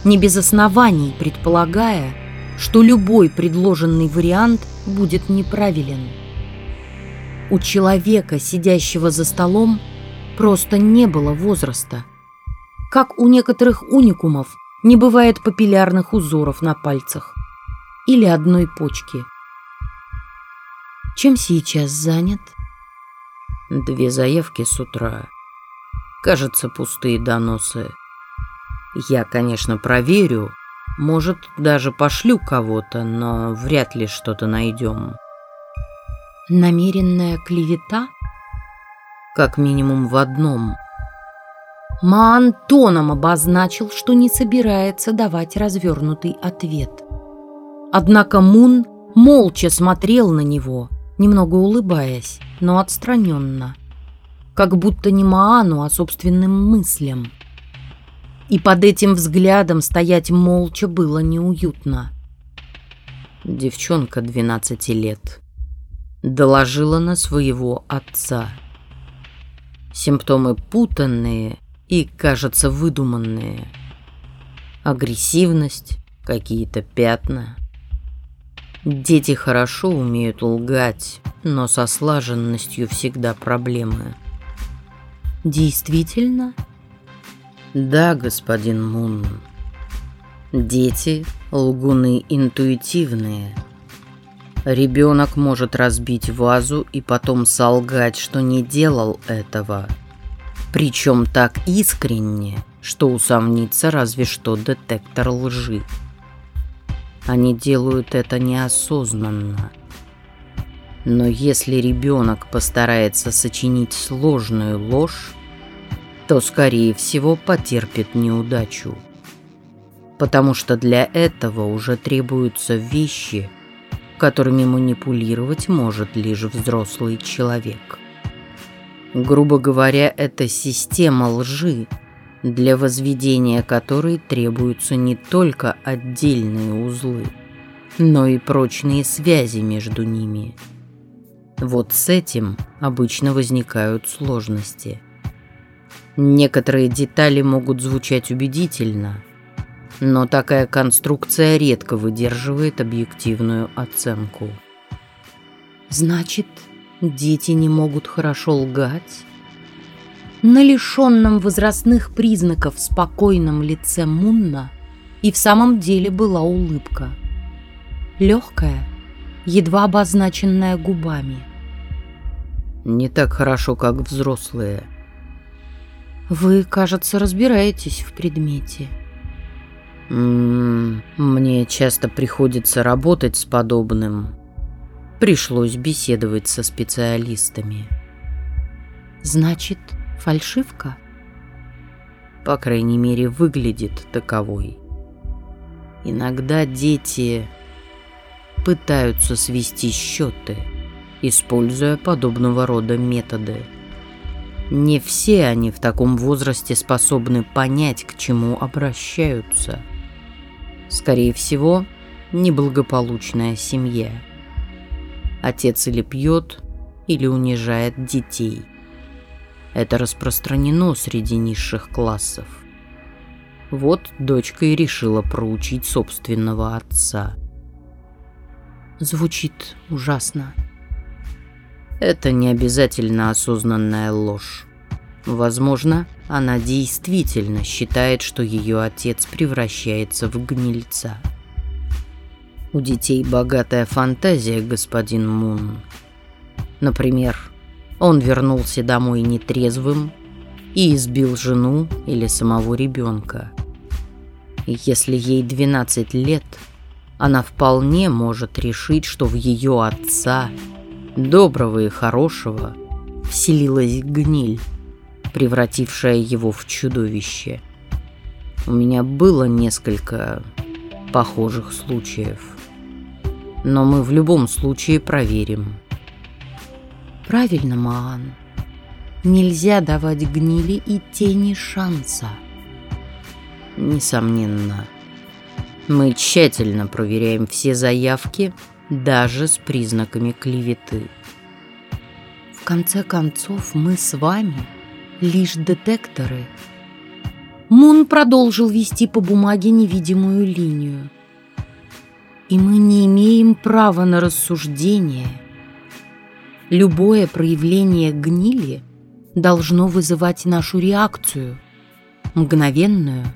не без оснований предполагая, что любой предложенный вариант будет неправилен. У человека, сидящего за столом, просто не было возраста. Как у некоторых уникумов не бывает папиллярных узоров на пальцах или одной почки. Чем сейчас занят? Две заявки с утра. Кажется, пустые доносы. Я, конечно, проверю, может, даже пошлю кого-то, но вряд ли что-то найдем. Намеренная клевета? Как минимум в одном. Маан тоном обозначил, что не собирается давать развернутый ответ. Однако Мун молча смотрел на него, немного улыбаясь, но отстраненно. Как будто не Маану, а собственным мыслям и под этим взглядом стоять молча было неуютно. Девчонка 12 лет доложила на своего отца. Симптомы путанные и, кажется, выдуманные. Агрессивность, какие-то пятна. Дети хорошо умеют лгать, но со слаженностью всегда проблемы. Действительно? Да, господин Мун. Дети – лгуны интуитивные. Ребенок может разбить вазу и потом солгать, что не делал этого. Причем так искренне, что усомнится разве что детектор лжи. Они делают это неосознанно. Но если ребенок постарается сочинить сложную ложь, то, скорее всего, потерпит неудачу. Потому что для этого уже требуются вещи, которыми манипулировать может лишь взрослый человек. Грубо говоря, это система лжи, для возведения которой требуются не только отдельные узлы, но и прочные связи между ними. Вот с этим обычно возникают сложности. Некоторые детали могут звучать убедительно, но такая конструкция редко выдерживает объективную оценку. Значит, дети не могут хорошо лгать? На лишенном возрастных признаков спокойном лице Мунна и в самом деле была улыбка. Легкая, едва обозначенная губами. Не так хорошо, как взрослые. Вы, кажется, разбираетесь в предмете. М -м, мне часто приходится работать с подобным. Пришлось беседовать со специалистами. Значит, фальшивка? По крайней мере, выглядит таковой. Иногда дети пытаются свести счеты, используя подобного рода методы. Не все они в таком возрасте способны понять, к чему обращаются. Скорее всего, неблагополучная семья. Отец или пьет, или унижает детей. Это распространено среди низших классов. Вот дочка и решила проучить собственного отца. Звучит ужасно. Это не обязательно осознанная ложь. Возможно, она действительно считает, что ее отец превращается в гнильца. У детей богатая фантазия, господин Мун. Например, он вернулся домой нетрезвым и избил жену или самого ребенка. И если ей 12 лет, она вполне может решить, что в ее отца, доброго и хорошего, вселилась гниль, превратившая его в чудовище. У меня было несколько похожих случаев. Но мы в любом случае проверим. Правильно, Маан. Нельзя давать гнили и тени шанса. Несомненно. Мы тщательно проверяем все заявки, даже с признаками клеветы. В конце концов, мы с вами лишь детекторы. Мун продолжил вести по бумаге невидимую линию. И мы не имеем права на рассуждение. Любое проявление гнили должно вызывать нашу реакцию, мгновенную –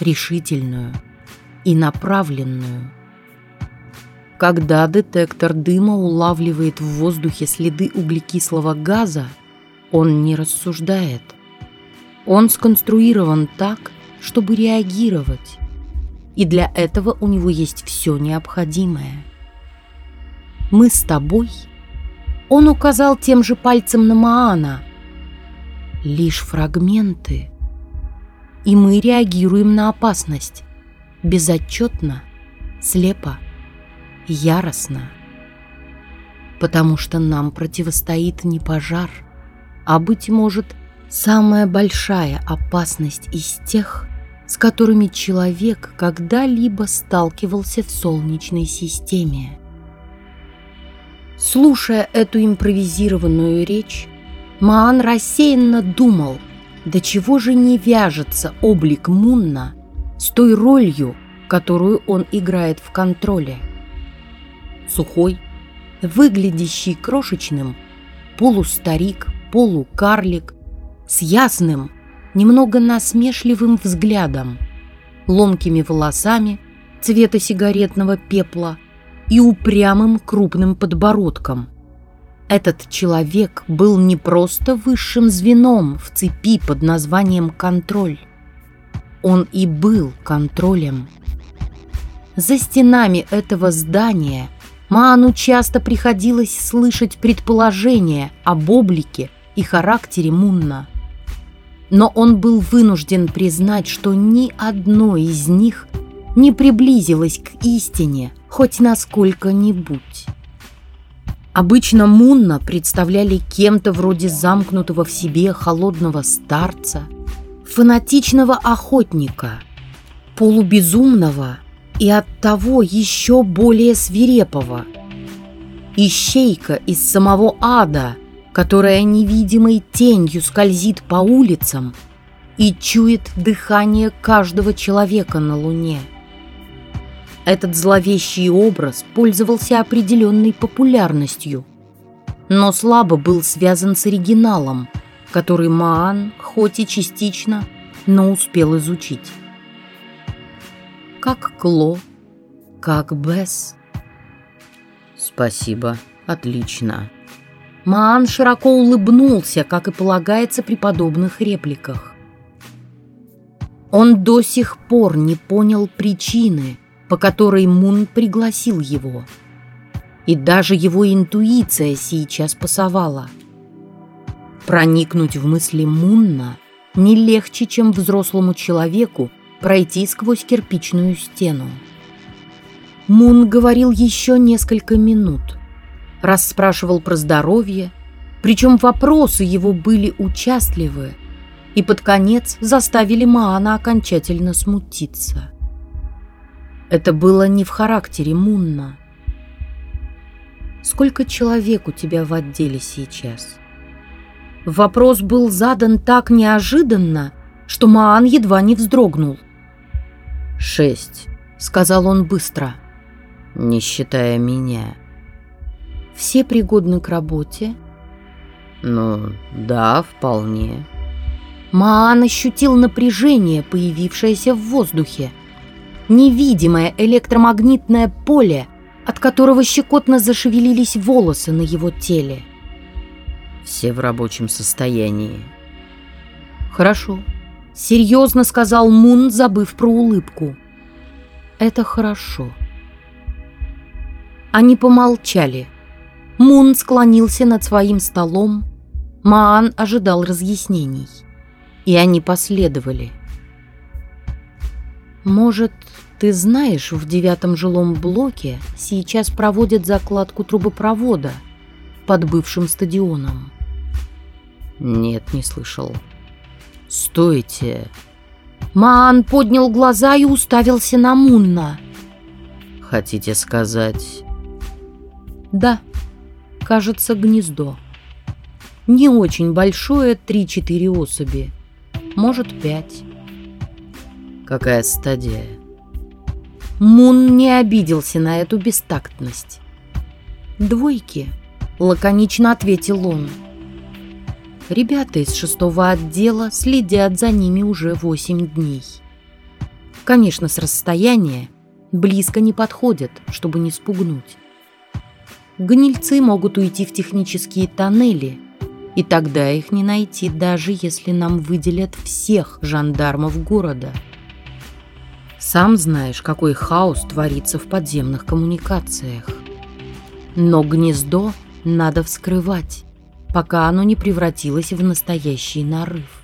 решительную и направленную. Когда детектор дыма улавливает в воздухе следы углекислого газа, он не рассуждает. Он сконструирован так, чтобы реагировать. И для этого у него есть все необходимое. Мы с тобой. Он указал тем же пальцем на Маана. Лишь фрагменты – и мы реагируем на опасность. Безотчетно, слепо, яростно. Потому что нам противостоит не пожар, а, быть может, самая большая опасность из тех, с которыми человек когда-либо сталкивался в Солнечной системе. Слушая эту импровизированную речь, Маан рассеянно думал – до чего же не вяжется облик Мунна с той ролью, которую он играет в контроле? Сухой, выглядящий крошечным, полустарик, полукарлик, с ясным, немного насмешливым взглядом, ломкими волосами цвета сигаретного пепла и упрямым крупным подбородком – этот человек был не просто высшим звеном в цепи под названием «контроль». Он и был контролем. За стенами этого здания Маану часто приходилось слышать предположения об облике и характере Мунна. Но он был вынужден признать, что ни одно из них не приблизилось к истине хоть насколько-нибудь. Обычно Мунна представляли кем-то вроде замкнутого в себе холодного старца, фанатичного охотника, полубезумного и от того еще более свирепого. Ищейка из самого ада, которая невидимой тенью скользит по улицам и чует дыхание каждого человека на луне. Этот зловещий образ пользовался определенной популярностью, но слабо был связан с оригиналом, который Маан, хоть и частично, но успел изучить как Кло, как Бесс. Спасибо, отлично. Маан широко улыбнулся, как и полагается при подобных репликах. Он до сих пор не понял причины, по которой Мун пригласил его. И даже его интуиция сейчас пасовала. Проникнуть в мысли Мунна не легче, чем взрослому человеку пройти сквозь кирпичную стену. Мун говорил еще несколько минут. Расспрашивал про здоровье, причем вопросы его были участливы и под конец заставили Маана окончательно смутиться. Это было не в характере Мунна. «Сколько человек у тебя в отделе сейчас?» Вопрос был задан так неожиданно, что Маан едва не вздрогнул. «Шесть», — сказал он быстро, не считая меня. «Все пригодны к работе?» «Ну, да, вполне». Маан ощутил напряжение, появившееся в воздухе. Невидимое электромагнитное поле, от которого щекотно зашевелились волосы на его теле. «Все в рабочем состоянии». «Хорошо», Серьезно сказал Мун, забыв про улыбку. Это хорошо. Они помолчали. Мун склонился над своим столом. Маан ожидал разъяснений. И они последовали. «Может, ты знаешь, в девятом жилом блоке сейчас проводят закладку трубопровода под бывшим стадионом?» «Нет, не слышал». «Стойте!» Маан поднял глаза и уставился на Мунна. «Хотите сказать...» «Да, кажется, гнездо. Не очень большое, три-четыре особи. Может, пять». «Какая стадия?» Мун не обиделся на эту бестактность. «Двойки», — лаконично ответил он. Ребята из шестого отдела следят за ними уже восемь дней. Конечно, с расстояния близко не подходят, чтобы не спугнуть. Гнильцы могут уйти в технические тоннели, и тогда их не найти, даже если нам выделят всех жандармов города. Сам знаешь, какой хаос творится в подземных коммуникациях. Но гнездо надо вскрывать пока оно не превратилось в настоящий нарыв.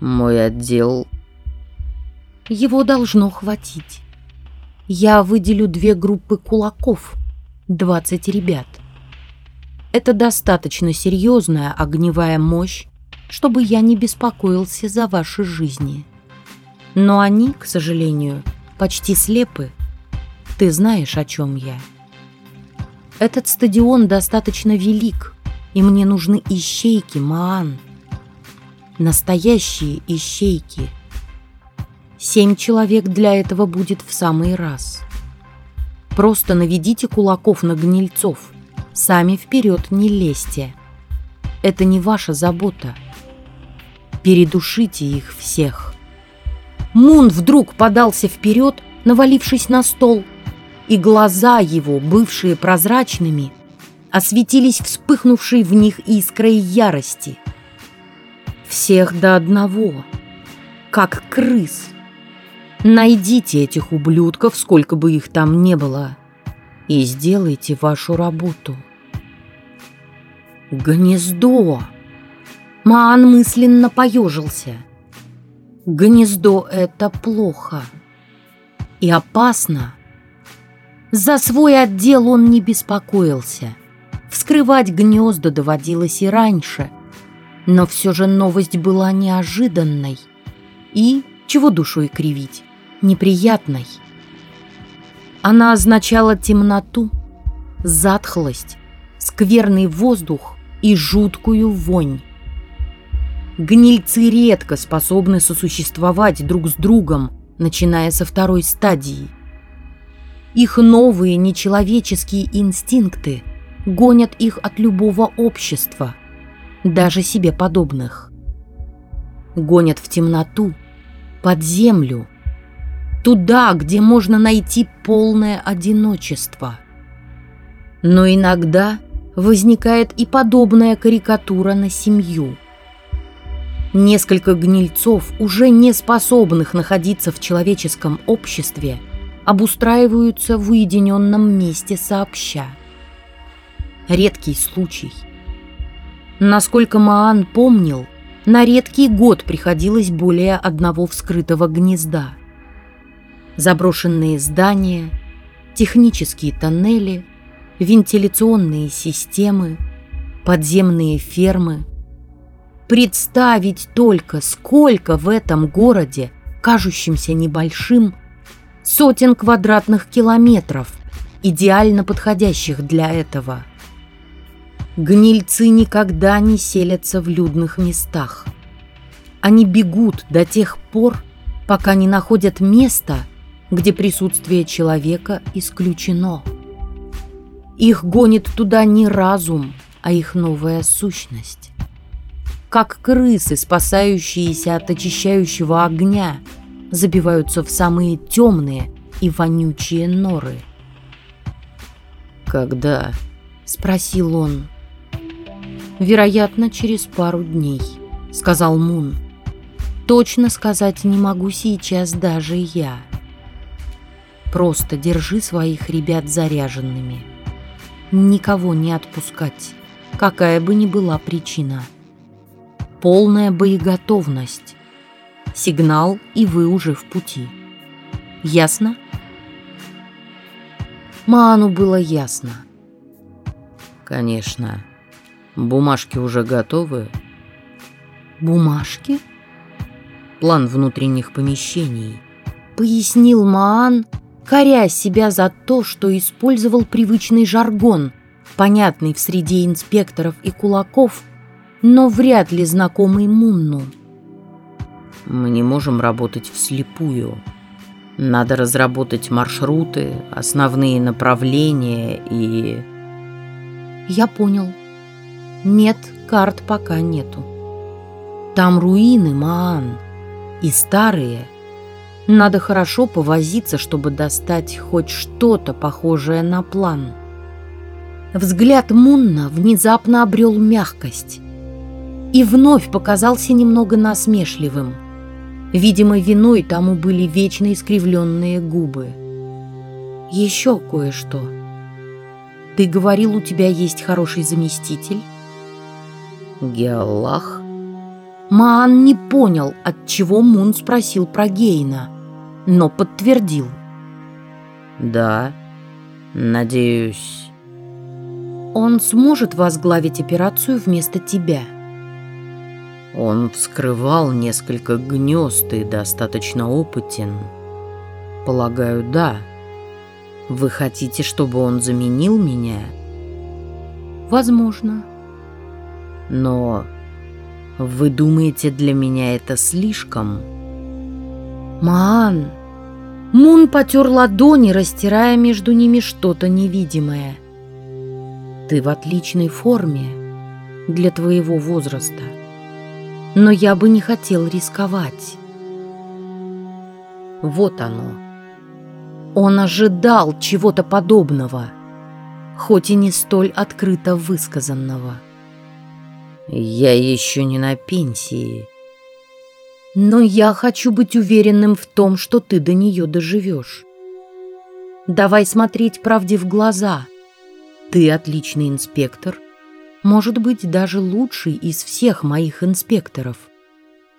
Мой отдел... Его должно хватить. Я выделю две группы кулаков, 20 ребят. Это достаточно серьезная огневая мощь, чтобы я не беспокоился за ваши жизни. Но они, к сожалению, почти слепы. Ты знаешь, о чем я. Этот стадион достаточно велик, и мне нужны ищейки, Маан. Настоящие ищейки. Семь человек для этого будет в самый раз. Просто наведите кулаков на гнильцов. Сами вперед не лезьте. Это не ваша забота. Передушите их всех. Мун вдруг подался вперед, навалившись на стол, и глаза его, бывшие прозрачными, осветились вспыхнувшей в них искрой ярости. Всех до одного, как крыс. Найдите этих ублюдков, сколько бы их там не было, и сделайте вашу работу. Гнездо! Маан мысленно поежился. Гнездо — это плохо и опасно. За свой отдел он не беспокоился — Вскрывать гнезда доводилось и раньше, но все же новость была неожиданной и, чего душой кривить, неприятной. Она означала темноту, затхлость, скверный воздух и жуткую вонь. Гнильцы редко способны сосуществовать друг с другом, начиная со второй стадии. Их новые нечеловеческие инстинкты гонят их от любого общества, даже себе подобных. Гонят в темноту, под землю, туда, где можно найти полное одиночество. Но иногда возникает и подобная карикатура на семью. Несколько гнильцов, уже не способных находиться в человеческом обществе, обустраиваются в уединенном месте сообща. Редкий случай. Насколько Маан помнил, на редкий год приходилось более одного вскрытого гнезда. Заброшенные здания, технические тоннели, вентиляционные системы, подземные фермы. Представить только, сколько в этом городе, кажущемся небольшим, сотен квадратных километров, идеально подходящих для этого. Гнильцы никогда не селятся в людных местах. Они бегут до тех пор, пока не находят место, где присутствие человека исключено. Их гонит туда не разум, а их новая сущность. Как крысы, спасающиеся от очищающего огня, забиваются в самые темные и вонючие норы. «Когда?» — спросил он. «Вероятно, через пару дней», — сказал Мун. «Точно сказать не могу сейчас даже я. Просто держи своих ребят заряженными» никого не отпускать, какая бы ни была причина. Полная боеготовность. Сигнал, и вы уже в пути. Ясно? Ману было ясно. Конечно. Бумажки уже готовы? Бумажки? План внутренних помещений. Пояснил Маан, коря себя за то, что использовал привычный жаргон, понятный в среде инспекторов и кулаков, но вряд ли знакомый Мунну. Мы не можем работать вслепую. Надо разработать маршруты, основные направления и... Я понял. Нет, карт пока нету. Там руины, Маан. И старые, надо хорошо повозиться, чтобы достать хоть что-то похожее на план. Взгляд Мунна внезапно обрел мягкость и вновь показался немного насмешливым. Видимо, виной тому были вечно искривленные губы. Еще кое-что. Ты говорил, у тебя есть хороший заместитель? Геаллах? Маан не понял, от чего Мун спросил про Гейна но подтвердил. «Да, надеюсь...» «Он сможет возглавить операцию вместо тебя». Он вскрывал несколько гнезд и достаточно опытен. Полагаю, да. Вы хотите, чтобы он заменил меня? Возможно. Но вы думаете, для меня это слишком? Маан! Мун потер ладони, растирая между ними что-то невидимое. Ты в отличной форме для твоего возраста. Но я бы не хотел рисковать. Вот оно. Он ожидал чего-то подобного, хоть и не столь открыто высказанного. «Я еще не на пенсии», но я хочу быть уверенным в том, что ты до нее доживешь. Давай смотреть правде в глаза. Ты отличный инспектор, может быть, даже лучший из всех моих инспекторов.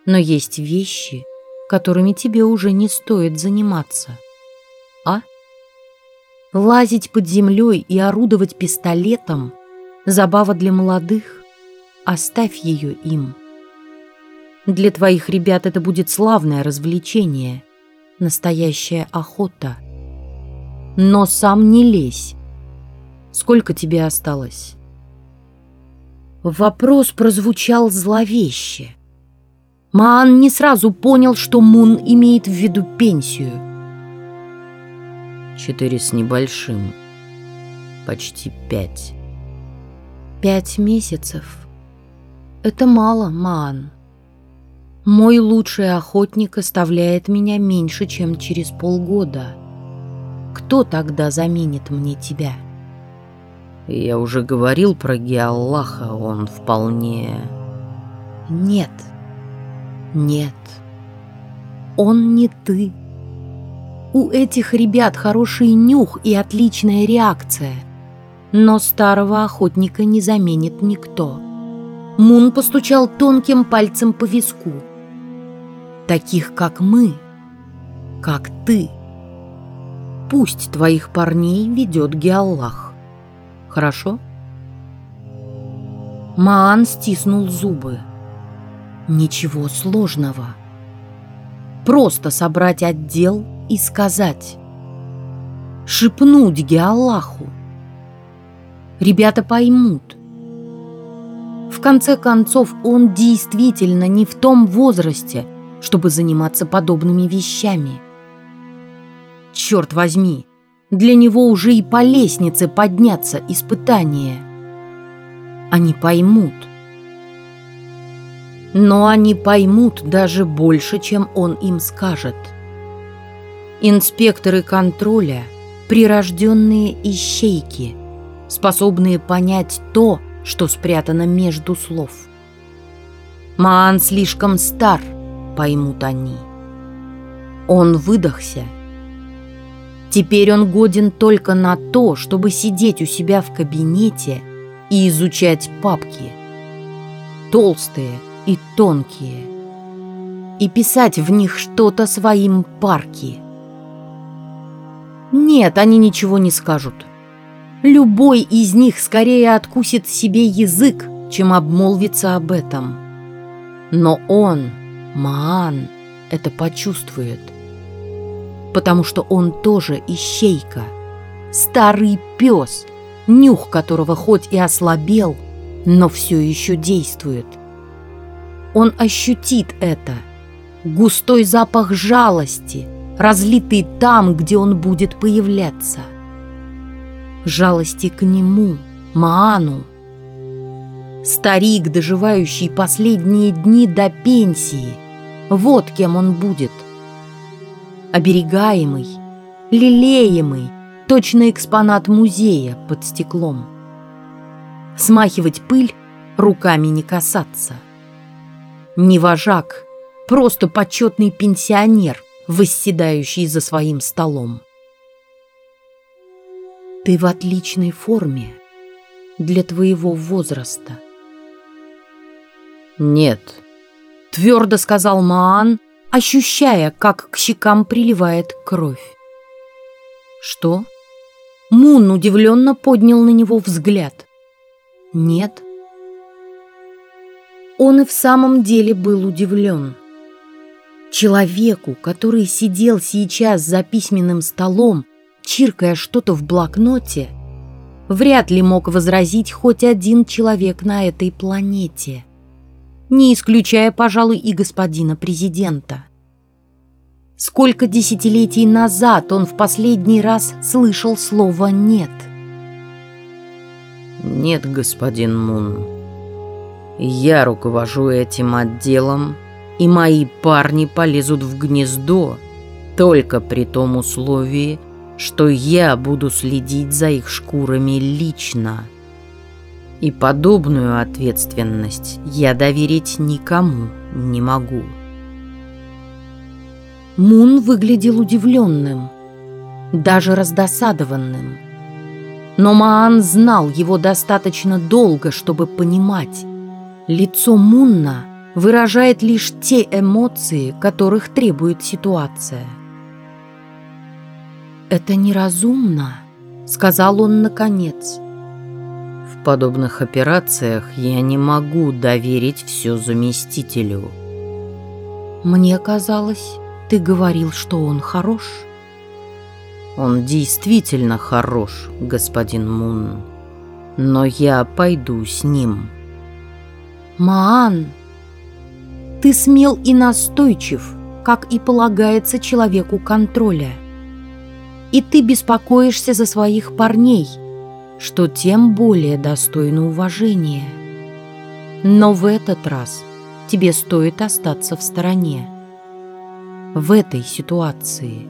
Но есть вещи, которыми тебе уже не стоит заниматься. А? Лазить под землей и орудовать пистолетом – забава для молодых. Оставь ее им. Для твоих ребят это будет славное развлечение, настоящая охота. но сам не лезь. Сколько тебе осталось?» Вопрос прозвучал зловеще. Маан не сразу понял, что Мун имеет в виду пенсию. Четыре с небольшим. Почти пять. Пять месяцев. Это мало, Маан. Мой лучший охотник оставляет меня меньше, чем через полгода. Кто тогда заменит мне тебя? Я уже говорил про Геаллаха, он вполне... Нет, нет, он не ты. У этих ребят хороший нюх и отличная реакция. Но старого охотника не заменит никто. Мун постучал тонким пальцем по виску. Таких, как мы, как ты. Пусть твоих парней ведет Геаллах. Хорошо? Маан стиснул зубы. Ничего сложного. Просто собрать отдел и сказать. Шепнуть Геаллаху. Ребята поймут. В конце концов, он действительно не в том возрасте, чтобы заниматься подобными вещами. Черт возьми, для него уже и по лестнице подняться испытание. Они поймут – но они поймут даже больше, чем он им скажет. Инспекторы контроля – прирожденные ищейки, способные понять то, что спрятано между слов. Маан слишком стар, поймут они. Он выдохся. Теперь он годен только на то, чтобы сидеть у себя в кабинете и изучать папки. Толстые – и тонкие, и писать в них что-то своим парки. Нет, они ничего не скажут. Любой из них скорее откусит себе язык, чем обмолвится об этом. Но он, Маан, это почувствует. Потому что он тоже ищейка. Старый пес, нюх которого хоть и ослабел, но все еще действует – он ощутит это. Густой запах жалости, разлитый там, где он будет появляться. Жалости к нему, Маану. Старик, доживающий последние дни до пенсии. Вот кем он будет. Оберегаемый, лелеемый, точно экспонат музея под стеклом. Смахивать пыль, руками не касаться. Не вожак, просто почетный пенсионер, восседающий за своим столом. Ты в отличной форме для твоего возраста. Нет, твердо сказал Маан, ощущая, как к щекам приливает кровь. Что? Мун удивленно поднял на него взгляд. Нет, он и в самом деле был удивлен. Человеку, который сидел сейчас за письменным столом, чиркая что-то в блокноте, вряд ли мог возразить хоть один человек на этой планете, не исключая, пожалуй, и господина президента. Сколько десятилетий назад он в последний раз слышал слово «нет»? «Нет, господин Мун», я руковожу этим отделом, и мои парни полезут в гнездо только при том условии, что я буду следить за их шкурами лично. И подобную ответственность я доверить никому не могу. Мун выглядел удивленным, даже раздосадованным. Но Маан знал его достаточно долго, чтобы понимать, Лицо Мунна выражает лишь те эмоции, которых требует ситуация. «Это неразумно», — сказал он наконец. «В подобных операциях я не могу доверить все заместителю». «Мне казалось, ты говорил, что он хорош». Он действительно хорош, господин Мун. Но я пойду с ним. Маан, ты смел и настойчив, как и полагается человеку контроля. И ты беспокоишься за своих парней, что тем более достойно уважения. Но в этот раз тебе стоит остаться в стороне. В этой ситуации.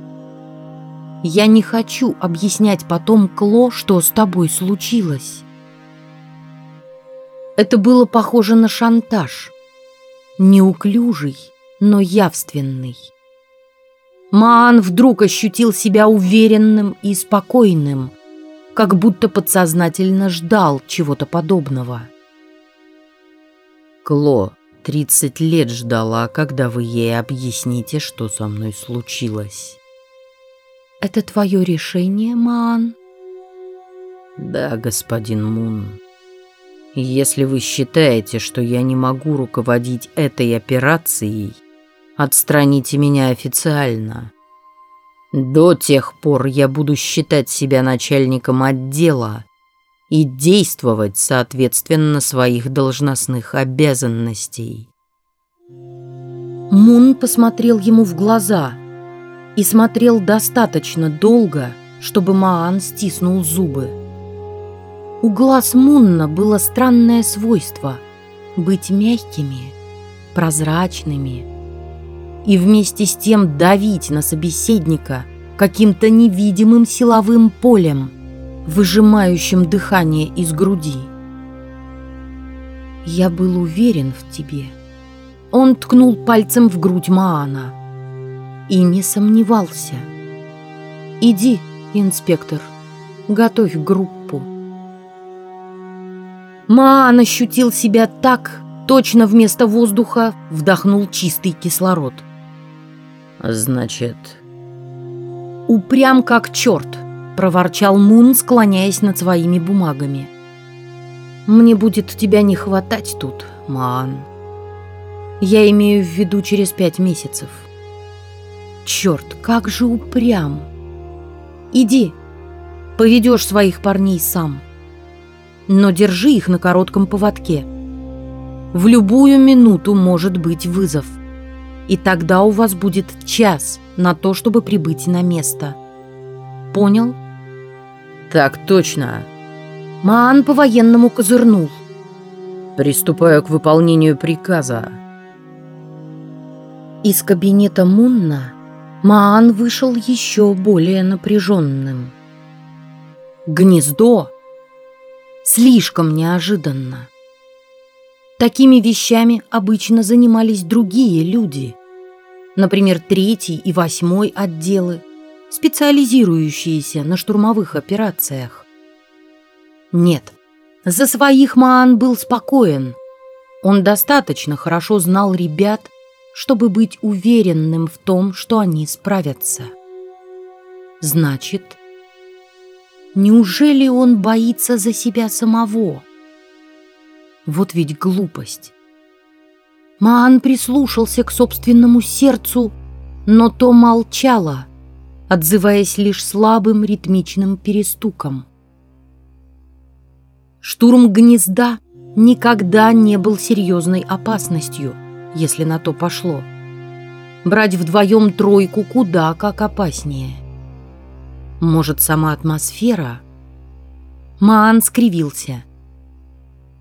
Я не хочу объяснять потом Кло, что с тобой случилось. Это было похоже на шантаж. Неуклюжий, но явственный. Маан вдруг ощутил себя уверенным и спокойным, как будто подсознательно ждал чего-то подобного. Кло 30 лет ждала, когда вы ей объясните, что со мной случилось. Это твое решение, Маан? Да, господин Мун. Если вы считаете, что я не могу руководить этой операцией, отстраните меня официально. До тех пор я буду считать себя начальником отдела и действовать соответственно своих должностных обязанностей. Мун посмотрел ему в глаза и смотрел достаточно долго, чтобы Маан стиснул зубы. У глаз Мунна было странное свойство быть мягкими, прозрачными и вместе с тем давить на собеседника каким-то невидимым силовым полем, выжимающим дыхание из груди. «Я был уверен в тебе». Он ткнул пальцем в грудь Маана и не сомневался. «Иди, инспектор, готовь группу». Маан ощутил себя так, точно вместо воздуха вдохнул чистый кислород. «Значит...» «Упрям как черт», — проворчал Мун, склоняясь над своими бумагами. «Мне будет тебя не хватать тут, Маан. Я имею в виду через пять месяцев. Черт, как же упрям! Иди, поведешь своих парней сам» но держи их на коротком поводке. В любую минуту может быть вызов. И тогда у вас будет час на то, чтобы прибыть на место. Понял? Так точно. Маан по-военному козырнул. Приступаю к выполнению приказа. Из кабинета Мунна Маан вышел еще более напряженным. Гнездо Слишком неожиданно. Такими вещами обычно занимались другие люди. Например, третий и восьмой отделы, специализирующиеся на штурмовых операциях. Нет, за своих Маан был спокоен. Он достаточно хорошо знал ребят, чтобы быть уверенным в том, что они справятся. Значит, Неужели он боится за себя самого? Вот ведь глупость. Маан прислушался к собственному сердцу, но то молчало, отзываясь лишь слабым ритмичным перестуком. Штурм гнезда никогда не был серьезной опасностью, если на то пошло. Брать вдвоем тройку куда как опаснее. Может, сама атмосфера? Маан скривился.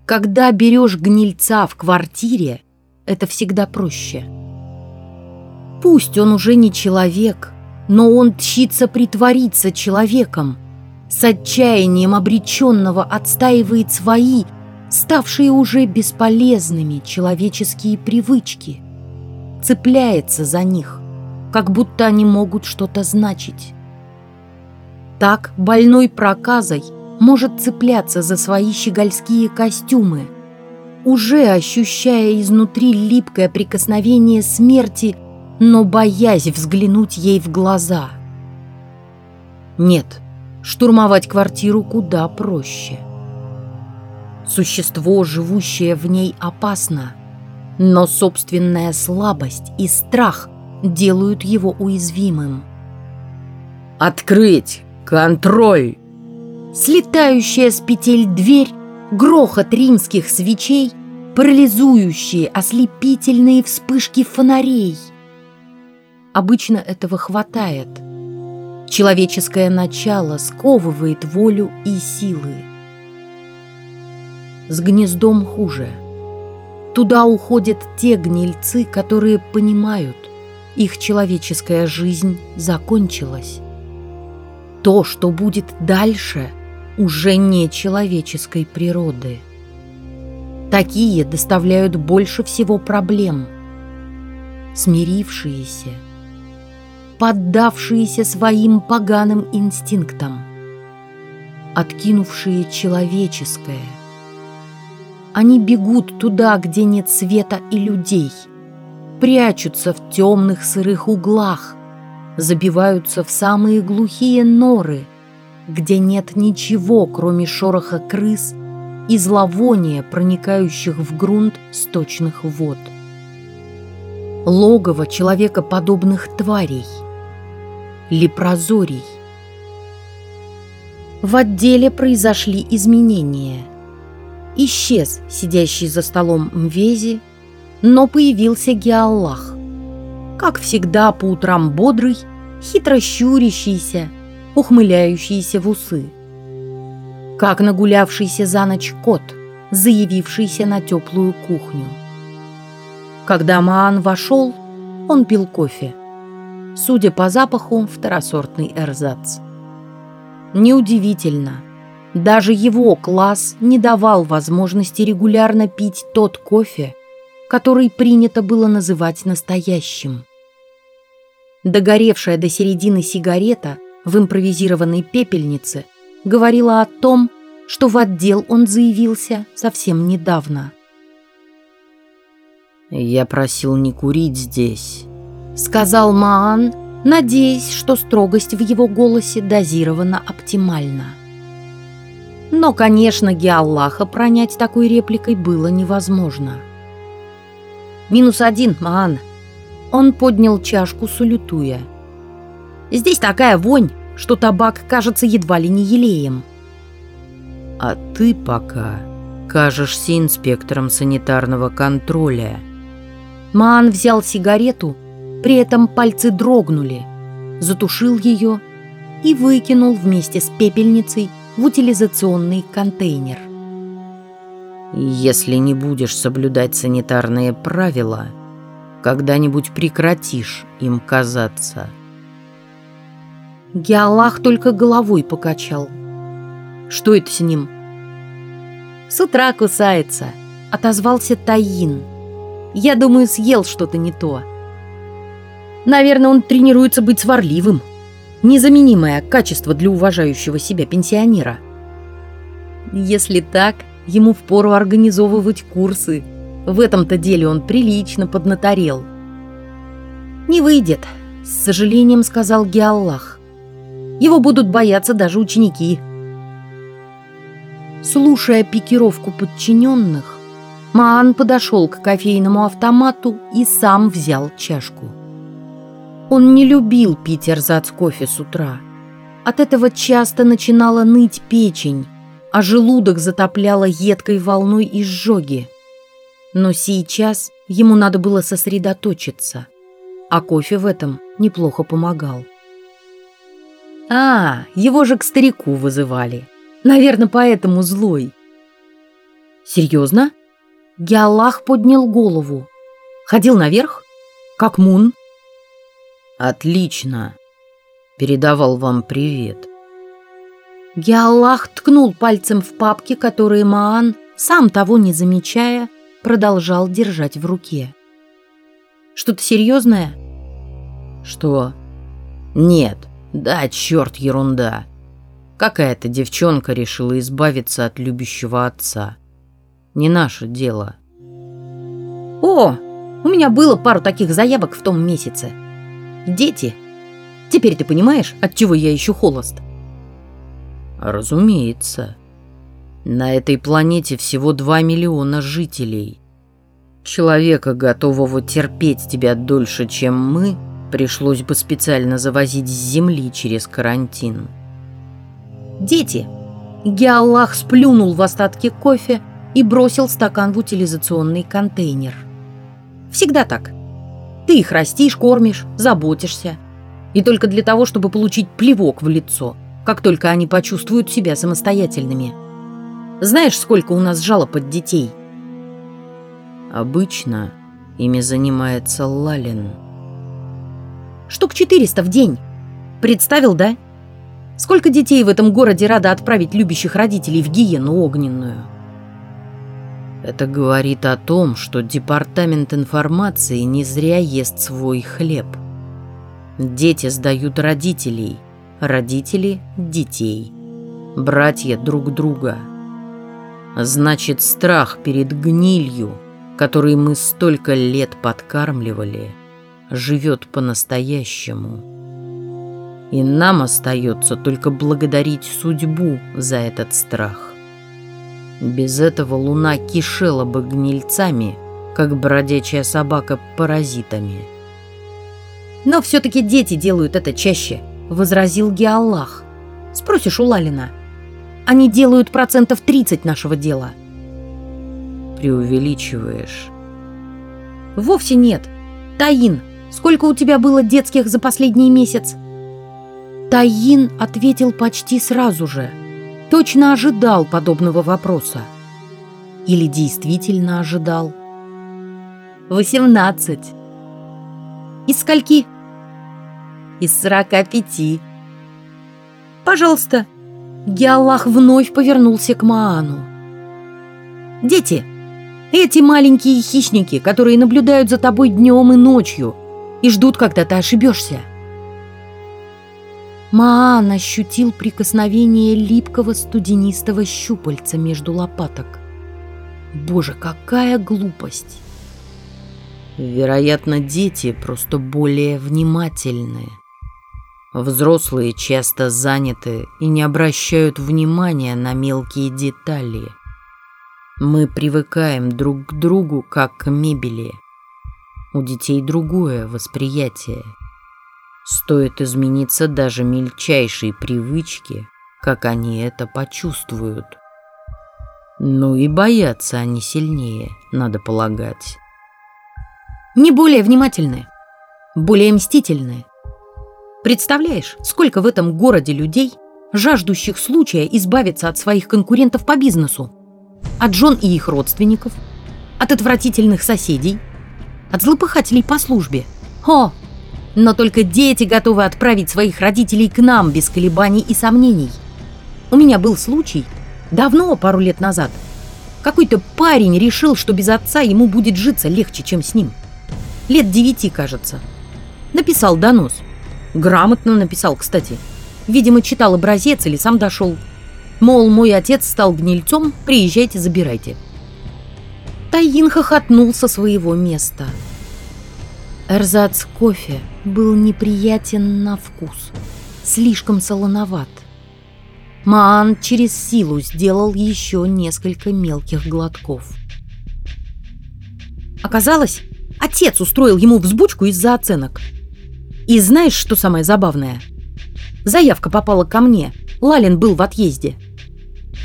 Когда берешь гнильца в квартире, это всегда проще. Пусть он уже не человек, но он тщится притвориться человеком, с отчаянием обреченного отстаивает свои, ставшие уже бесполезными человеческие привычки, цепляется за них, как будто они могут что-то значить. Так больной проказой может цепляться за свои щегольские костюмы, уже ощущая изнутри липкое прикосновение смерти, но боясь взглянуть ей в глаза. Нет, штурмовать квартиру куда проще. Существо, живущее в ней, опасно, но собственная слабость и страх делают его уязвимым. Открыть! Контроль!» Слетающая с петель дверь, грохот римских свечей, парализующие, ослепительные вспышки фонарей. Обычно этого хватает. Человеческое начало сковывает волю и силы. С гнездом хуже. Туда уходят те гнильцы, которые понимают, их человеческая жизнь закончилась. То, что будет дальше, уже не человеческой природы. Такие доставляют больше всего проблем. Смирившиеся, поддавшиеся своим поганым инстинктам, откинувшие человеческое. Они бегут туда, где нет света и людей, прячутся в темных сырых углах, забиваются в самые глухие норы, где нет ничего, кроме шороха крыс и зловония, проникающих в грунт сточных вод. Логово человекоподобных тварей. Лепрозорий. В отделе произошли изменения. Исчез сидящий за столом Мвези, но появился Геаллах. Как всегда, по утрам бодрый, хитро щурящийся, ухмыляющийся в усы. Как нагулявшийся за ночь кот, заявившийся на теплую кухню. Когда Маан вошел, он пил кофе. Судя по запаху, второсортный эрзац. Неудивительно, даже его класс не давал возможности регулярно пить тот кофе, который принято было называть настоящим. Догоревшая до середины сигарета в импровизированной пепельнице говорила о том, что в отдел он заявился совсем недавно. «Я просил не курить здесь», — сказал Маан, надеясь, что строгость в его голосе дозирована оптимально. Но, конечно, Геаллаха пронять такой репликой было невозможно. «Минус один, Маан», он поднял чашку, салютуя. «Здесь такая вонь, что табак кажется едва ли не елеем». «А ты пока кажешься инспектором санитарного контроля». Маан взял сигарету, при этом пальцы дрогнули, затушил ее и выкинул вместе с пепельницей в утилизационный контейнер. «Если не будешь соблюдать санитарные правила», когда-нибудь прекратишь им казаться. Геаллах только головой покачал. Что это с ним? С утра кусается, отозвался Таин. Я думаю, съел что-то не то. Наверное, он тренируется быть сварливым. Незаменимое качество для уважающего себя пенсионера. Если так, ему впору организовывать курсы – в этом-то деле он прилично поднаторел. «Не выйдет», — с сожалением сказал Геаллах. «Его будут бояться даже ученики». Слушая пикировку подчиненных, Маан подошел к кофейному автомату и сам взял чашку. Он не любил пить эрзац кофе с утра. От этого часто начинала ныть печень, а желудок затопляло едкой волной изжоги. Но сейчас ему надо было сосредоточиться, а кофе в этом неплохо помогал. А, его же к старику вызывали. Наверное, поэтому злой. Серьезно? Геаллах поднял голову. Ходил наверх? Как Мун? Отлично. Передавал вам привет. Геаллах ткнул пальцем в папки, которые Маан, сам того не замечая, продолжал держать в руке. «Что-то серьезное?» «Что?» «Нет, да, черт, ерунда. Какая-то девчонка решила избавиться от любящего отца. Не наше дело». «О, у меня было пару таких заявок в том месяце. Дети. Теперь ты понимаешь, от чего я ищу холост?» «Разумеется». На этой планете всего 2 миллиона жителей. Человека, готового терпеть тебя дольше, чем мы, Пришлось бы специально завозить с земли через карантин. Дети. Геаллах сплюнул в остатки кофе и бросил стакан в утилизационный контейнер. Всегда так. Ты их растишь, кормишь, заботишься. И только для того, чтобы получить плевок в лицо, как только они почувствуют себя самостоятельными. Знаешь, сколько у нас жалоб от детей? Обычно ими занимается Лалин. Штук 400 в день. Представил, да? Сколько детей в этом городе рада отправить любящих родителей в гиену огненную? Это говорит о том, что департамент информации не зря ест свой хлеб. Дети сдают родителей, родители – детей, братья друг друга. Значит, страх перед гнилью, который мы столько лет подкармливали, живет по-настоящему. И нам остается только благодарить судьбу за этот страх. Без этого луна кишела бы гнильцами, как бродячая собака паразитами. Но все-таки дети делают это чаще, возразил Геаллах. Спросишь у Лалина. Они делают процентов 30 нашего дела. Преувеличиваешь. Вовсе нет. Таин, сколько у тебя было детских за последний месяц? Таин ответил почти сразу же. Точно ожидал подобного вопроса. Или действительно ожидал? Восемнадцать. Из скольки? Из сорока пяти. Пожалуйста. Геаллах вновь повернулся к Маану. Дети, эти маленькие хищники, которые наблюдают за тобой днем и ночью и ждут, когда ты ошибешься. Маан ощутил прикосновение липкого студенистого щупальца между лопаток. Боже, какая глупость! Вероятно, дети просто более внимательные. Взрослые часто заняты и не обращают внимания на мелкие детали. Мы привыкаем друг к другу, как к мебели. У детей другое восприятие. Стоит измениться даже мельчайшей привычке, как они это почувствуют. Ну и боятся они сильнее, надо полагать. Не более внимательные, более мстительные. Представляешь, сколько в этом городе людей, жаждущих случая избавиться от своих конкурентов по бизнесу, от жен и их родственников, от отвратительных соседей, от злопыхателей по службе. О, но только дети готовы отправить своих родителей к нам без колебаний и сомнений. У меня был случай, давно, пару лет назад. Какой-то парень решил, что без отца ему будет житься легче, чем с ним. Лет девяти, кажется. Написал донос. Грамотно написал, кстати. Видимо, читал образец или сам дошел. Мол, мой отец стал гнильцом, приезжайте, забирайте. Таин хохотнул со своего места. Эрзац кофе был неприятен на вкус, слишком солоноват. Маан через силу сделал еще несколько мелких глотков. Оказалось, отец устроил ему взбучку из-за оценок. И знаешь, что самое забавное? Заявка попала ко мне. Лалин был в отъезде.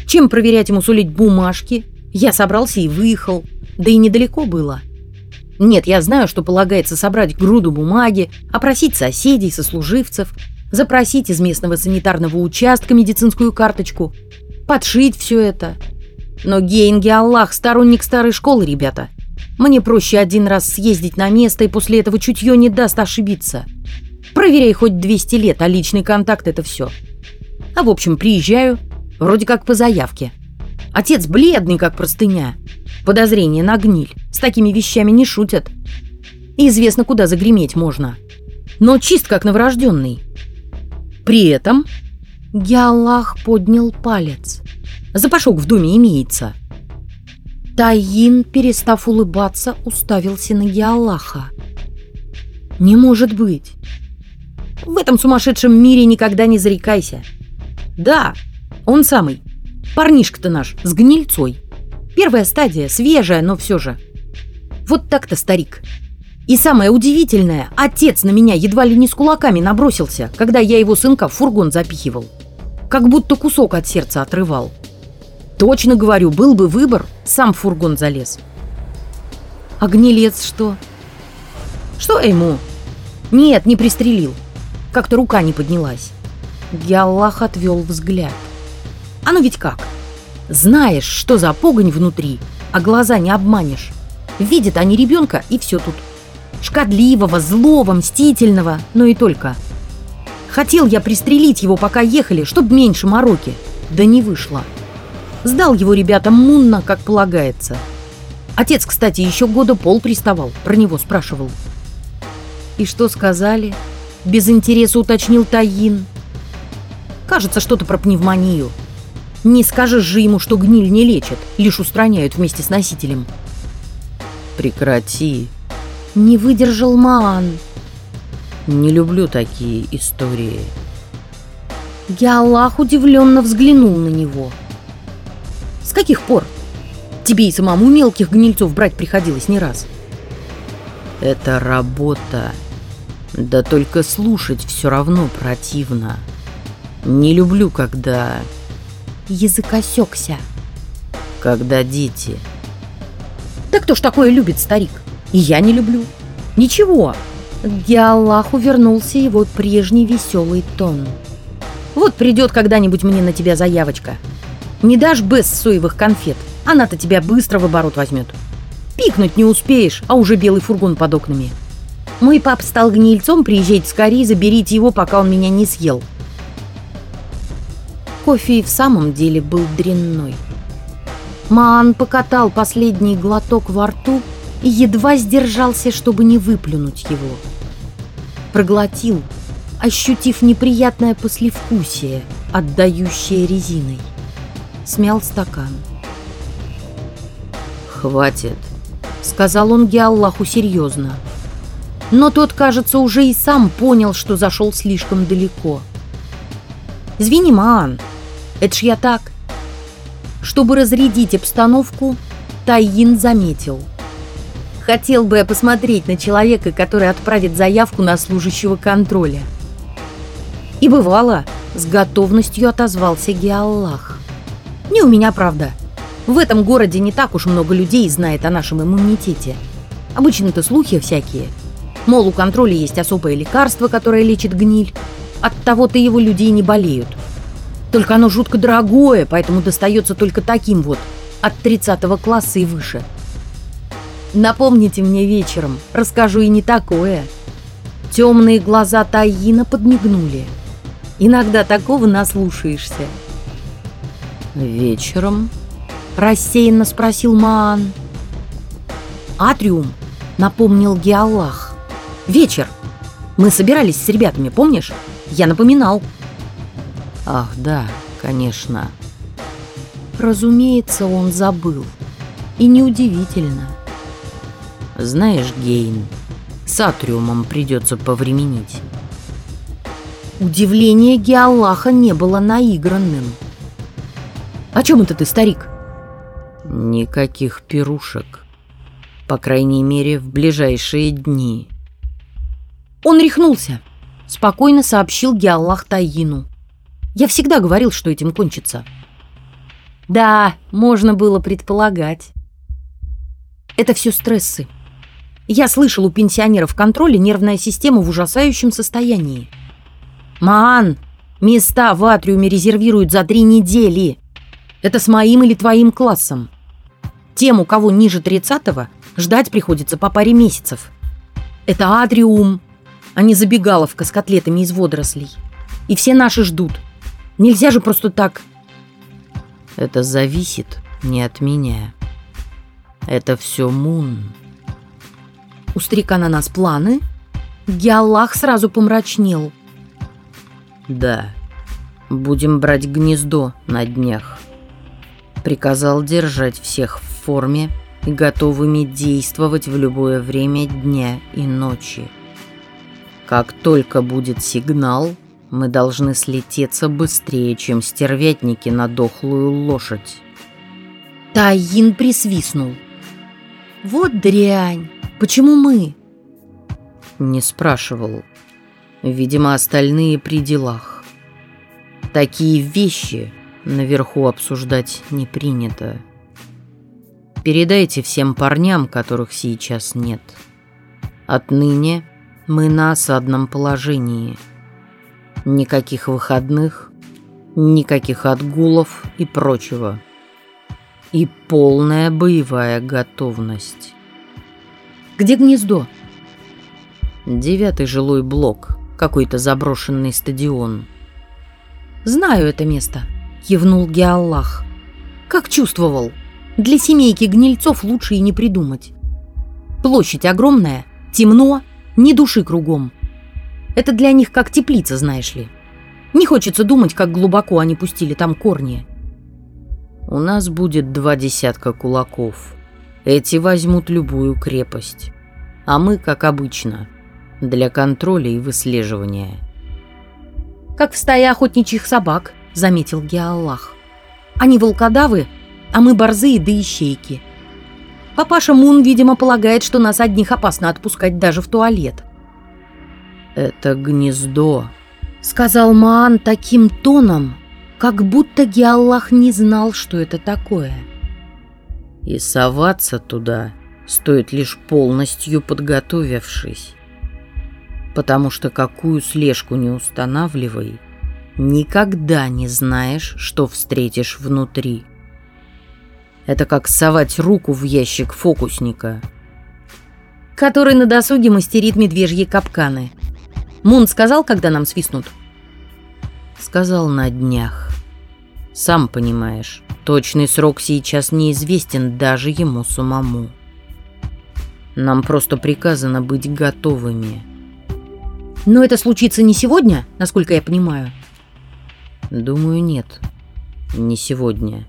Чем проверять ему сулить бумажки? Я собрался и выехал. Да и недалеко было. Нет, я знаю, что полагается собрать груду бумаги, опросить соседей, сослуживцев, запросить из местного санитарного участка медицинскую карточку, подшить все это. Но Гейнги Аллах, сторонник старой школы, ребята. Мне проще один раз съездить на место, и после этого чутье не даст ошибиться. Проверяй хоть 200 лет, а личный контакт — это все. А в общем, приезжаю, вроде как по заявке. Отец бледный, как простыня. Подозрение на гниль. С такими вещами не шутят. И известно, куда загреметь можно. Но чист, как новорожденный. При этом Геаллах поднял палец. Запашок в доме имеется. Таин, перестав улыбаться, уставился на Геаллаха. «Не может быть! В этом сумасшедшем мире никогда не зарекайся. Да, он самый. Парнишка-то наш, с гнильцой. Первая стадия, свежая, но все же. Вот так-то, старик. И самое удивительное, отец на меня едва ли не с кулаками набросился, когда я его сынка в фургон запихивал. Как будто кусок от сердца отрывал. Точно говорю, был бы выбор, сам в фургон залез. А гнилец что? Что ему? Нет, не пристрелил. Как-то рука не поднялась. Геаллах отвел взгляд. А ну ведь как? Знаешь, что за погонь внутри, а глаза не обманешь. Видят они ребенка, и все тут. Шкодливого, злого, мстительного, но и только. Хотел я пристрелить его, пока ехали, чтоб меньше мороки. Да не вышло. Сдал его ребятам мунно, как полагается. Отец, кстати, еще года пол приставал, про него спрашивал. И что сказали? Без интереса уточнил Таин. Кажется, что-то про пневмонию. Не скажешь же ему, что гниль не лечат, лишь устраняют вместе с носителем. Прекрати. Не выдержал Маан. Не люблю такие истории. Геаллах удивленно взглянул на него. С каких пор? Тебе и самому мелких гнильцов брать приходилось не раз. Это работа. Да только слушать все равно противно. Не люблю, когда... Язык осекся. Когда дети. Да кто ж такое любит, старик? И я не люблю. Ничего. К Аллаху вернулся его прежний веселый тон. Вот придет когда-нибудь мне на тебя заявочка. Не дашь без соевых конфет, она-то тебя быстро в оборот возьмет. Пикнуть не успеешь, а уже белый фургон под окнами. Мой пап стал гнильцом, приезжайте скорее, заберите его, пока он меня не съел. Кофе и в самом деле был дрянной. Маан покатал последний глоток во рту и едва сдержался, чтобы не выплюнуть его. Проглотил, ощутив неприятное послевкусие, отдающее резиной. Смял стакан. «Хватит», — сказал он Геаллаху серьезно. Но тот, кажется, уже и сам понял, что зашел слишком далеко. «Извини, Маан, это ж я так». Чтобы разрядить обстановку, Тайин заметил. Хотел бы я посмотреть на человека, который отправит заявку на служащего контроля. И бывало, с готовностью отозвался Геаллах. Не у меня, правда. В этом городе не так уж много людей знает о нашем иммунитете. Обычно-то слухи всякие. Мол, у контроля есть особое лекарство, которое лечит гниль. От того-то его людей не болеют. Только оно жутко дорогое, поэтому достается только таким вот, от 30 класса и выше. Напомните мне вечером, расскажу и не такое. Темные глаза Таина подмигнули. Иногда такого наслушаешься. Вечером? Рассеянно спросил Маан. Атриум, напомнил Геаллах. Вечер. Мы собирались с ребятами, помнишь? Я напоминал. Ах, да, конечно. Разумеется, он забыл. И неудивительно. Знаешь, Гейн, с Атриумом придется повременить. Удивление Геаллаха не было наигранным. «О чем это ты, старик?» «Никаких пирушек. По крайней мере, в ближайшие дни». «Он рехнулся», — спокойно сообщил Геаллах Таину. «Я всегда говорил, что этим кончится». «Да, можно было предполагать». «Это все стрессы», я слышал, у пенсионеров в контроле нервная система в ужасающем состоянии. Маан, места в атриуме резервируют за три недели. Это с моим или твоим классом. Тем, у кого ниже 30-го, ждать приходится по паре месяцев. Это атриум, а не забегаловка с котлетами из водорослей. И все наши ждут. Нельзя же просто так... Это зависит не от меня. Это все Мун. У старика на нас планы? Геаллах сразу помрачнел. Да, будем брать гнездо на днях. Приказал держать всех в форме и готовыми действовать в любое время дня и ночи. Как только будет сигнал, мы должны слететься быстрее, чем стервятники на дохлую лошадь. Таин присвистнул. Вот дрянь. Почему мы? Не спрашивал. Видимо, остальные при делах. Такие вещи наверху обсуждать не принято. Передайте всем парням, которых сейчас нет. Отныне мы на осадном положении. Никаких выходных, никаких отгулов и прочего. И полная боевая готовность. Где гнездо? Девятый жилой блок, какой-то заброшенный стадион. Знаю это место, кивнул Геаллах. Как чувствовал. Для семейки гнильцов лучше и не придумать. Площадь огромная, темно, ни души кругом. Это для них как теплица, знаешь ли. Не хочется думать, как глубоко они пустили там корни. У нас будет два десятка кулаков. Эти возьмут любую крепость. А мы, как обычно, для контроля и выслеживания. «Как в стае охотничьих собак», — заметил Геаллах. «Они волкодавы, а мы борзые да ищейки. Папаша Мун, видимо, полагает, что нас одних опасно отпускать даже в туалет». «Это гнездо», — сказал Маан таким тоном, как будто Геаллах не знал, что это такое. «И соваться туда стоит лишь полностью подготовившись. Потому что какую слежку не устанавливай, никогда не знаешь, что встретишь внутри. Это как совать руку в ящик фокусника. Который на досуге мастерит медвежьи капканы. Мун сказал, когда нам свистнут? Сказал на днях. Сам понимаешь, точный срок сейчас неизвестен даже ему самому. Нам просто приказано быть готовыми. Но это случится не сегодня, насколько я понимаю. Думаю, нет. Не сегодня.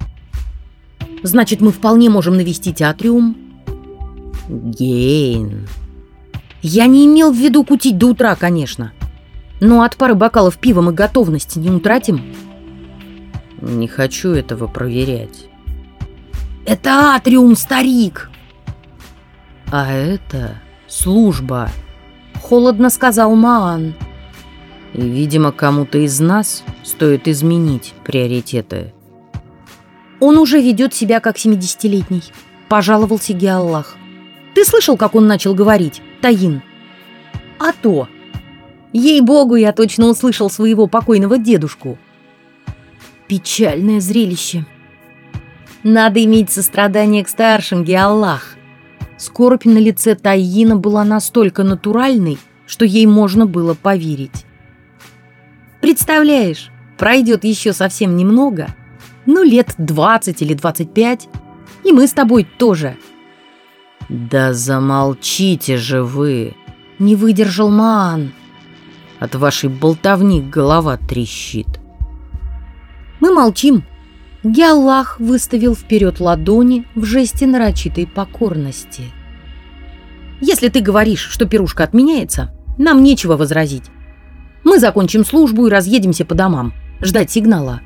Значит, мы вполне можем навестить атриум. Гейн. Я не имел в виду кутить до утра, конечно. Но от пары бокалов пива мы готовности не утратим. Не хочу этого проверять. Это атриум, старик. А это служба. Холодно сказал Маан. И, видимо, кому-то из нас стоит изменить приоритеты. Он уже ведет себя как 70-летний, пожаловался Геаллах. Ты слышал, как он начал говорить, Таин? А то. Ей-богу, я точно услышал своего покойного дедушку. Печальное зрелище. Надо иметь сострадание к старшим, Геаллах. Скорбь на лице Таина была настолько натуральной, что ей можно было поверить. Представляешь, пройдет еще совсем немного – ну, лет 20 или 25. И мы с тобой тоже. Да замолчите же вы. Не выдержал Маан. От вашей болтовни голова трещит. Мы молчим. Геаллах выставил вперед ладони в жесте нарочитой покорности. Если ты говоришь, что пирушка отменяется, нам нечего возразить. Мы закончим службу и разъедемся по домам, ждать сигнала.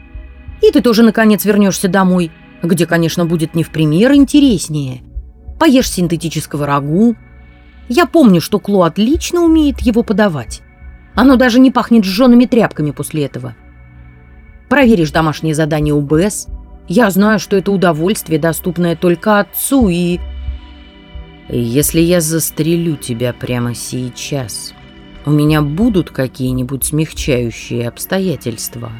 И ты тоже, наконец, вернешься домой, где, конечно, будет не в пример интереснее. Поешь синтетического рагу. Я помню, что Кло отлично умеет его подавать. Оно даже не пахнет сжёными тряпками после этого. Проверишь домашнее задание у Бесс. Я знаю, что это удовольствие, доступное только отцу и... Если я застрелю тебя прямо сейчас, у меня будут какие-нибудь смягчающие обстоятельства?»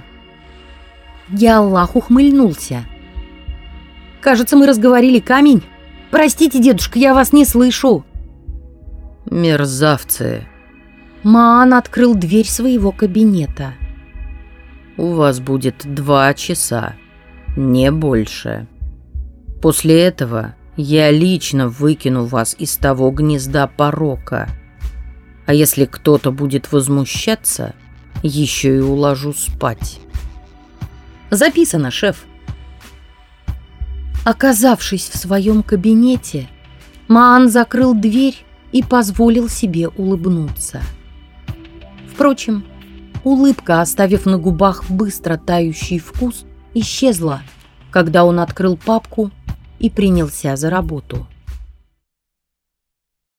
Я Аллах ухмыльнулся. «Кажется, мы разговорили камень. Простите, дедушка, я вас не слышу». «Мерзавцы!» Маан открыл дверь своего кабинета. «У вас будет два часа, не больше. После этого я лично выкину вас из того гнезда порока. А если кто-то будет возмущаться, еще и уложу спать». Записано, шеф. Оказавшись в своем кабинете, Маан закрыл дверь и позволил себе улыбнуться. Впрочем, улыбка, оставив на губах быстро тающий вкус, исчезла, когда он открыл папку и принялся за работу.